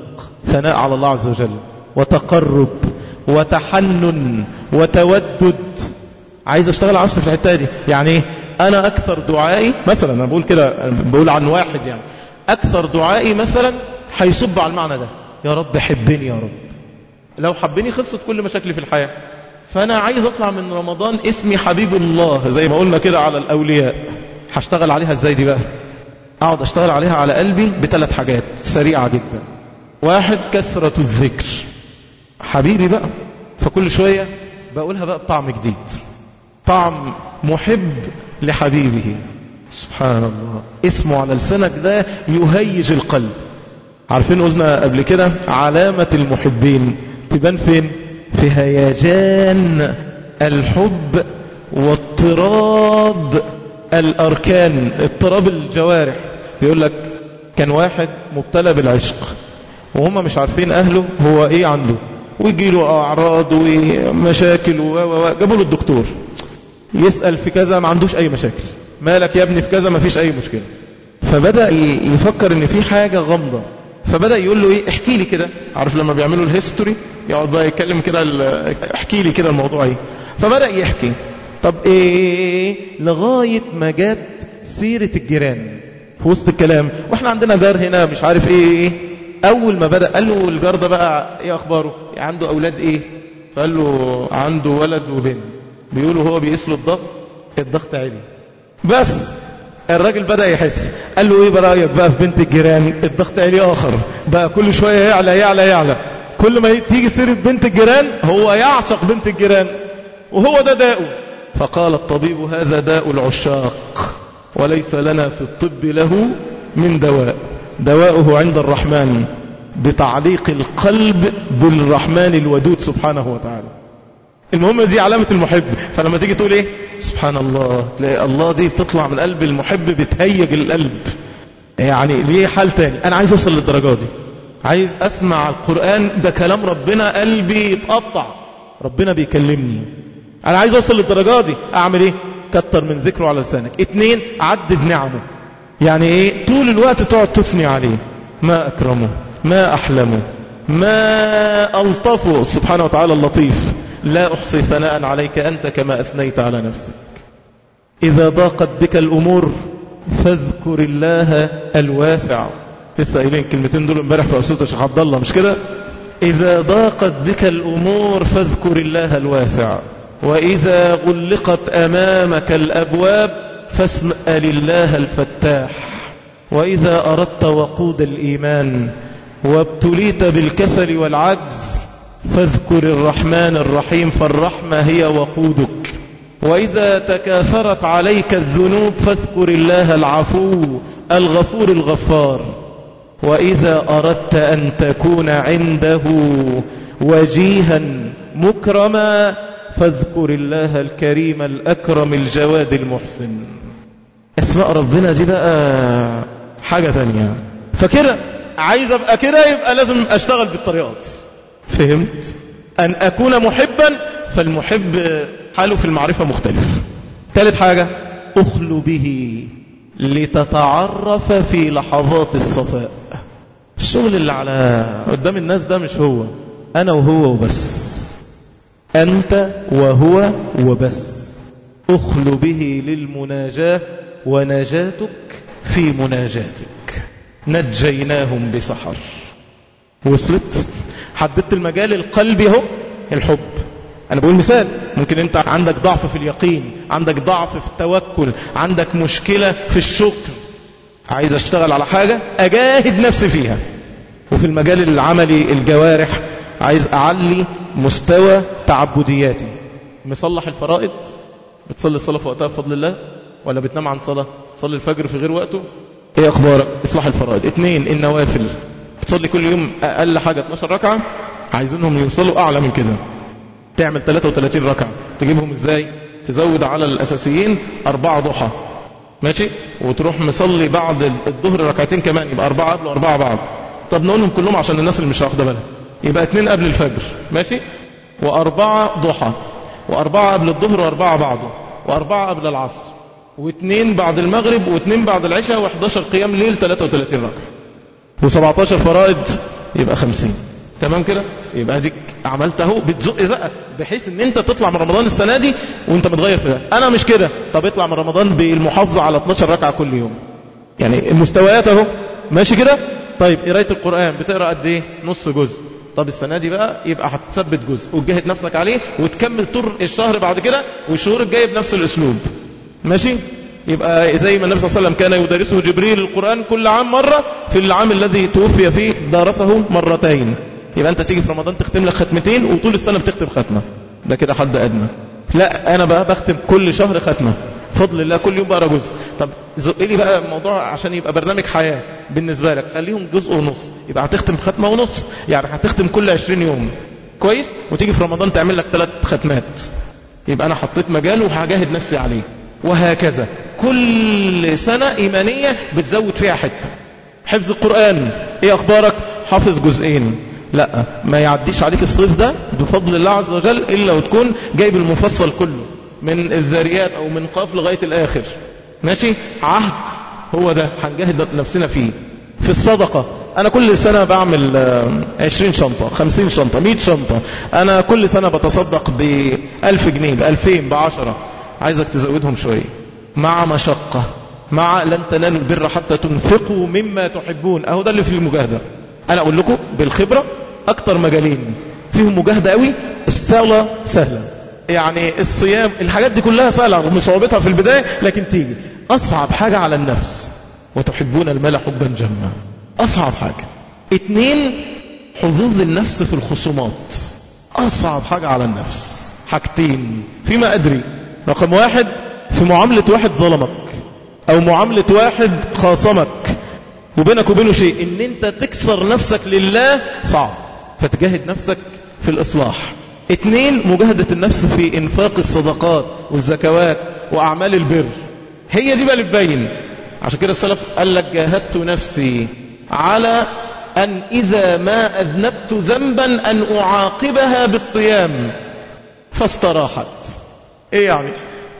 ثناء على الله عز وجل. وتقرب وتحنن وتودد. عايز أشتغل على نفسي في الحتة دي. يعني إيه أنا أكثر دعائي مثلا أنا بقول كده بقول عن واحد يعني. أكثر دعائي مثلا هيصب على المعنى ده. يا رب حبني يا رب. لو حبني خلصت كل مشاكلي في الحياة. فأنا عايز أطلع من رمضان اسمي حبيب الله. زي ما قلنا كده على الأولياء. هشتغل عليها إزاي دي بقى؟ أقعد أشتغل عليها على قلبي بثلاث حاجات. سريعة جدا. واحد كثرة الذكر. حبيبي بقى فكل شوية بقولها بقى بطعم جديد. طعم محب لحبيبه. سبحان الله اسمه على لسانك ده يهيج القلب. عارفين قلنا قبل كده علامة المحبين تبان فين؟ في هيجان الحب واضطراب الأركان. اضطراب الجوارح. بيقول لك كان واحد مبتلى بالعشق. وهم مش عارفين أهله هو إيه عنده؟ ويجي له أعراض ومشاكل و جابوا له الدكتور. يسأل في كذا ما عندوش أي مشاكل. مالك يا ابني في كذا ما فيش أي مشكلة. فبدأ يفكر إن في حاجة غامضة. فبدأ يقول له إيه احكي لي كده. عارف لما بيعملوا الهيستوري يقعد بقى يتكلم كده احكي لي كده الموضوع إيه. فبدأ يحكي. طب إيه لغاية ما جت سيرة الجيران في وسط الكلام. وإحنا عندنا جار هنا مش عارف إيه. أول ما بدأ قال له الجار ده بقى إيه أخباره؟ عنده أولاد إيه؟ فقال له عنده ولد وبنت. بيقولوا هو بيقيس له الضغط الضغط عالي بس الراجل بدأ يحس. قال له إيه برأيك بقى في بنت الجيران؟ الضغط عالي آخر. بقى كل شوية يعلى يعلى يعلى. كل ما تيجي سيرة بنت الجيران هو يعشق بنت الجيران. وهو ده داؤه. فقال الطبيب هذا داء العشاق وليس لنا في الطب له من دواء. دواؤه عند الرحمن بتعليق القلب بالرحمن الودود سبحانه وتعالى. المهم دي علامة المحب. فلما تيجي تقول إيه؟ سبحان الله. تلاقي الله دي بتطلع من قلب المحب بتهيج القلب. يعني ليه حال تاني؟ أنا عايز أوصل للدرجة دي. عايز أسمع القرآن. ده كلام ربنا قلبي يتقطع. ربنا بيكلمني. أنا عايز أوصل للدرجة دي. أعمل إيه؟ كتر من ذكره على لسانك. اتنين عدد نعمه. يعني إيه؟ طول الوقت تقعد تثني عليه. ما أكرمه ما أحلمه ما ألطفه. سبحانه وتعالى اللطيف. لا أحصي ثناء عليك أنت كما أثنيت على نفسك. إذا ضاقت بك الأمور فاذكر الله الواسع. لسه قايلين كلمتين دول امبارح في أسوة الشيخ عبد الله مش كده؟ إذا ضاقت بك الأمور فاذكر الله الواسع. وإذا غلقت أمامك الأبواب فاسأل الله الفتاح وإذا أردت وقود الإيمان وابتليت بالكسل والعجز فاذكر الرحمن الرحيم فالرحمة هي وقودك. وإذا تكاثرت عليك الذنوب فاذكر الله العفو الغفور الغفار. وإذا أردت أن تكون عنده وجيها مكرما فاذكر الله الكريم الأكرم الجواد المحسن. أسماء ربنا دي بقى حاجة تانية. فكده عايز أبقى كده يبقى لازم أشتغل بالطريقات فهمت؟ أن أكون محبا فالمحب حاله في المعرفة مختلف. ثالث حاجة أخلو به لتتعرف في لحظات الصفاء. الشغل اللي على قدام الناس ده مش هو. أنا وهو وبس. أنت وهو وبس. أخلو به للمناجاة ونجاتك في مناجاتك. نجيناهم بسحر. وصلت حددت المجال القلبي اهو الحب. أنا بقول مثال ممكن أنت عندك ضعف في اليقين عندك ضعف في التوكل عندك مشكلة في الشكر. عايز أشتغل على حاجة؟ أجاهد نفسي فيها. وفي المجال العملي الجوارح عايز أعلي مستوى تعبدياتي. مصلح الفرائض؟ بتصلي الصلاة في وقتها بفضل الله؟ ولا بتنام عن صلاة؟ تصلي الفجر في غير وقته؟ إيه أخبارك إصلاح الفرائض؟ اتنين النوافل بتصلي كل يوم أقل حاجة 12 ركعة؟ عايزينهم يوصلوا أعلى من كده. تعمل 33 ركعة. تجيبهم إزاي؟ تزود على الأساسيين أربعة ضحى. ماشي؟ وتروح مصلي بعد الظهر ركعتين كمان يبقى أربعة قبل وأربعة بعد. طب نقولهم كلهم عشان الناس اللي مش واخدة بالها. يبقى اتنين قبل الفجر. ماشي؟ وأربعة ضحى. وأربعة قبل الظهر وأربعة بعده. وأربعة قبل العصر. واثنين بعد المغرب واثنين بعد العشاء و11 قيام ليل 33 ركعة. و17 فرائض يبقى 50 تمام كده؟ يبقى ديك عملته بتزق زقة بحيث إن أنت تطلع من رمضان السنة دي وأنت متغير في ده. أنا مش كده. طب اطلع من رمضان بالمحافظة على 12 ركعة كل يوم. يعني المستويات أهو. ماشي كده؟ طيب قراية القرآن بتقرأ قد إيه؟ نص جزء. طب السنة دي بقى يبقى هتثبت جزء. وتجاهد نفسك عليه وتكمل طول الشهر بعد كده والشهور الجاية بنفس الأسلوب. ماشي؟ يبقى زي ما النبي صلى الله عليه وسلم كان يدرسه جبريل القرآن كل عام مرة في العام الذي توفي فيه درسه مرتين. يبقى أنت تيجي في رمضان تختم لك ختمتين وطول السنة بتختم ختمة. ده كده حد أدنى. لا أنا بقى بختم كل شهر ختمة. فضل الله كل يوم بقرا جزء. طب زق لي بقى الموضوع عشان يبقى برنامج حياة بالنسبة لك. خليهم جزء ونص. يبقى هتختم ختمة ونص يعني هتختم كل 20 يوم. كويس؟ وتيجي في رمضان تعمل لك ثلاث ختمات. يبقى أنا حطيت مجال وهجاهد نفسي عليه. وهكذا. كل سنة إيمانية بتزود فيها حتة. حفظ القرآن إيه أخبارك؟ حافظ جزئين. لا ما يعديش عليك الصيف ده بفضل الله عز وجل إلا وتكون جايب المفصل كله من الذاريات أو من قاف لغاية الآخر. ماشي؟ عهد هو ده هنجاهد نفسنا فيه. في الصدقة أنا كل سنة بعمل عشرين شنطة خمسين شنطة مئة شنطة. أنا كل سنة بتصدق بألف جنيه بألفين بعشرة. عايزك تزودهم شوية. مع مشقة مع لن تنالوا البر حتى تنفقوا مما تحبون. أهو ده اللي في المجاهدة. أنا أقول لكم بالخبرة أكتر مجالين. فيهم مجاهدة قوي الصلاة سهلة. يعني الصيام الحاجات دي كلها سهلة رغم صعوبتها في البداية لكن تيجي. أصعب حاجة على النفس. وتحبون المال حبا جما. أصعب حاجة. اتنين حظوظ النفس في الخصومات. أصعب حاجة على النفس. حاجتين. فيما أدري. رقم واحد في معاملة واحد ظلمك أو معاملة واحد خاصمك وبينك وبينه شيء. إن أنت تكسر نفسك لله صعب. فتجاهد نفسك في الإصلاح. اتنين مجاهدة النفس في إنفاق الصدقات والزكوات وأعمال البر. هي دي بقى اللي عشان كده السلف قال لك جاهدت نفسي على أن إذا ما أذنبت ذنبا أن أعاقبها بالصيام. فاستراحت. إيه يعني؟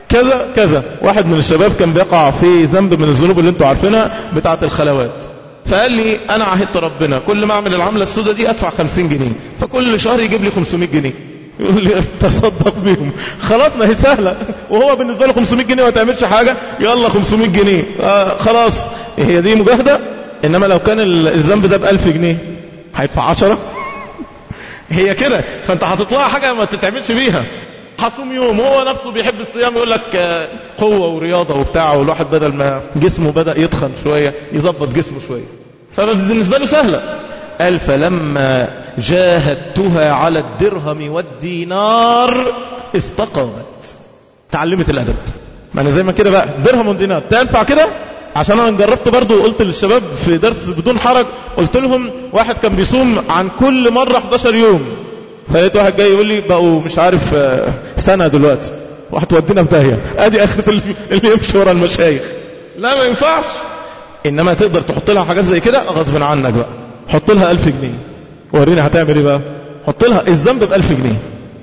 كذا كذا. واحد من الشباب كان بيقع في ذنب من الذنوب اللي أنتوا عارفينها بتاعة الخلوات. فقال لي أنا عهدت ربنا. كل ما أعمل العملة السوداء دي أدفع 50 جنيه. فكل شهر يجيب لي 500 جنيه. يقول لي تصدق بيهم. خلاص ما هي سهلة. وهو بالنسبة له 500 جنيه ما تعملش حاجة. يلا 500 جنيه. آه خلاص. هي دي مجاهدة؟ إنما لو كان الذنب ده ب 1000 جنيه هيدفع 10 هي كده. فأنت هتطلع حاجة ما تتعملش بيها. هصوم يوم هو نفسه بيحب الصيام يقول لك قوة ورياضة وبتاع والواحد بدل ما جسمه بدأ يتخن شوية يظبط جسمه شوية. فبالنسبة له سهلة. قال فلما جاهدتها على الدرهم والدينار استقامت. تعلمت الأدب. ما أنا زي ما كده بقى درهم ودينار. تنفع كده؟ عشان أنا جربت برضو وقلت للشباب في درس بدون حرج قلت لهم واحد كان بيصوم عن كل مرة 11 يوم. فلقيت واحد جاي يقول لي بقوا مش عارف سنة دلوقتي. وهتودينا في داهية. آدي آخرة اللي يمشي ورا المشايخ. لا ما ينفعش. إنما تقدر تحط لها حاجات زي كده غصب عنك بقى. حط لها 1000 جنيه. وريني هتعمل إيه بقى. حط لها الذنب ب 1000 جنيه.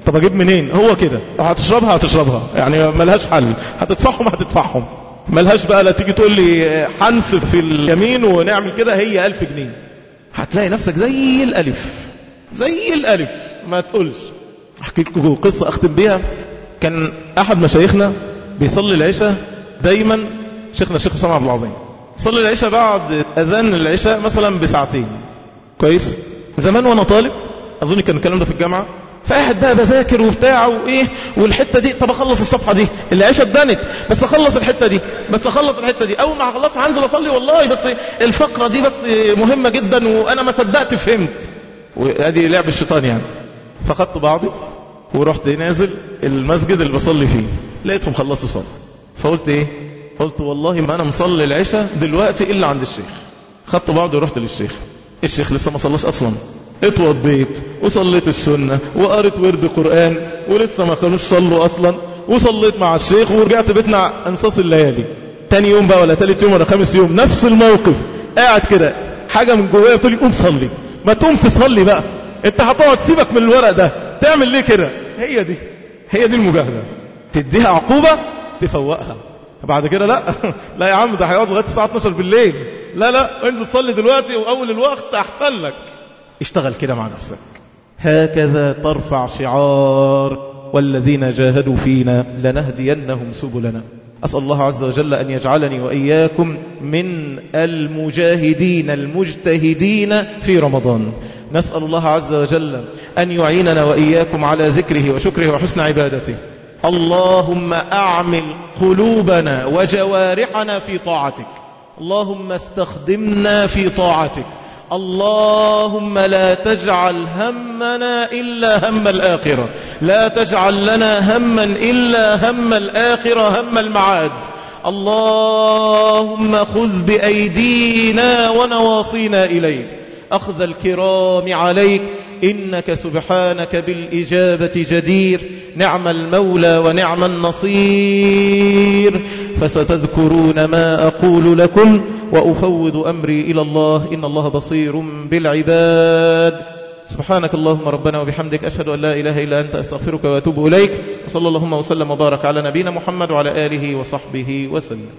طب أجيب منين؟ هو كده. هتشربها هتشربها. يعني ملهاش حل. هتدفعهم هتدفعهم. ملهاش بقى لا تيجي تقول لي حنف في اليمين ونعمل كده هي 1000 جنيه. هتلاقي نفسك زي الألف. زي الألف. ما تقولش. أحكي لكم قصة أختم بيها. كان أحد مشايخنا بيصلي العشاء دايما شيخنا الشيخ حسام عبد العظيم. صلي العشاء بعد أذان العشاء مثلا بساعتين. كويس؟ زمان وأنا طالب أظن كان الكلام ده في الجامعة. فقاعد بقى بذاكر وبتاع وإيه والحتة دي طب أخلص الصفحة دي. العشاء اتدنت بس أخلص الحتة دي بس أخلص الحتة دي. أول ما أخلصها هنزل أصلي والله بس الفقرة دي بس مهمة جدا وأنا ما صدقت فهمت. وأدي لعب الشيطان يعني. فخدت بعضي ورحت نازل المسجد اللي بصلي فيه. لقيتهم خلصوا صلاة. فقلت إيه؟ قلت والله ما أنا مصلي العشاء دلوقتي إلا عند الشيخ. خدت بعضي ورحت للشيخ. الشيخ لسه ما صلاش أصلا. اتوضيت وصليت السنة وقريت ورد قرآن ولسه ما كانوش صلوا أصلا. وصليت مع الشيخ ورجعت بيتنا انصاص الليالي. تاني يوم بقى ولا تالت يوم ولا خامس يوم نفس الموقف. قاعد كده. حاجة من جوايا بتقولي قوم صلي. ما تقوم تصلي بقى. انت هتقعد سيبك من الورق ده تعمل ليه كده؟ هي دي هي دي المجاهدة. تديها عقوبة تفوقها. بعد كده لا. لا يا عم ده هيقعد لغاية الساعة 12 بالليل. لا لا انزل صلي دلوقتي وأول الوقت أحسن لك. اشتغل كده مع نفسك. هكذا ترفع شعار والذين جاهدوا فينا لنهدينهم سبلنا. أسأل الله عز وجل أن يجعلني وإياكم من المجاهدين المجتهدين في رمضان. نسأل الله عز وجل أن يعيننا وإياكم على ذكره وشكره وحسن عبادته. اللهم أعمل قلوبنا وجوارحنا في طاعتك. اللهم استخدمنا في طاعتك. اللهم لا تجعل همنا إلا هم الآخرة. لا تجعل لنا هما إلا هم الآخرة هم المعاد. اللهم خذ بأيدينا ونواصينا إليك. أخذ الكرام عليك. إنك سبحانك بالإجابة جدير. نعم المولى ونعم النصير. فستذكرون ما أقول لكم. وأفوض أمري إلى الله. إن الله بصير بالعباد. سبحانك اللهم ربنا وبحمدك أشهد أن لا إله إلا أنت أستغفرك وأتوب إليك. وصلى اللهم وسلم وبارك على نبينا محمد وعلى آله وصحبه وسلم.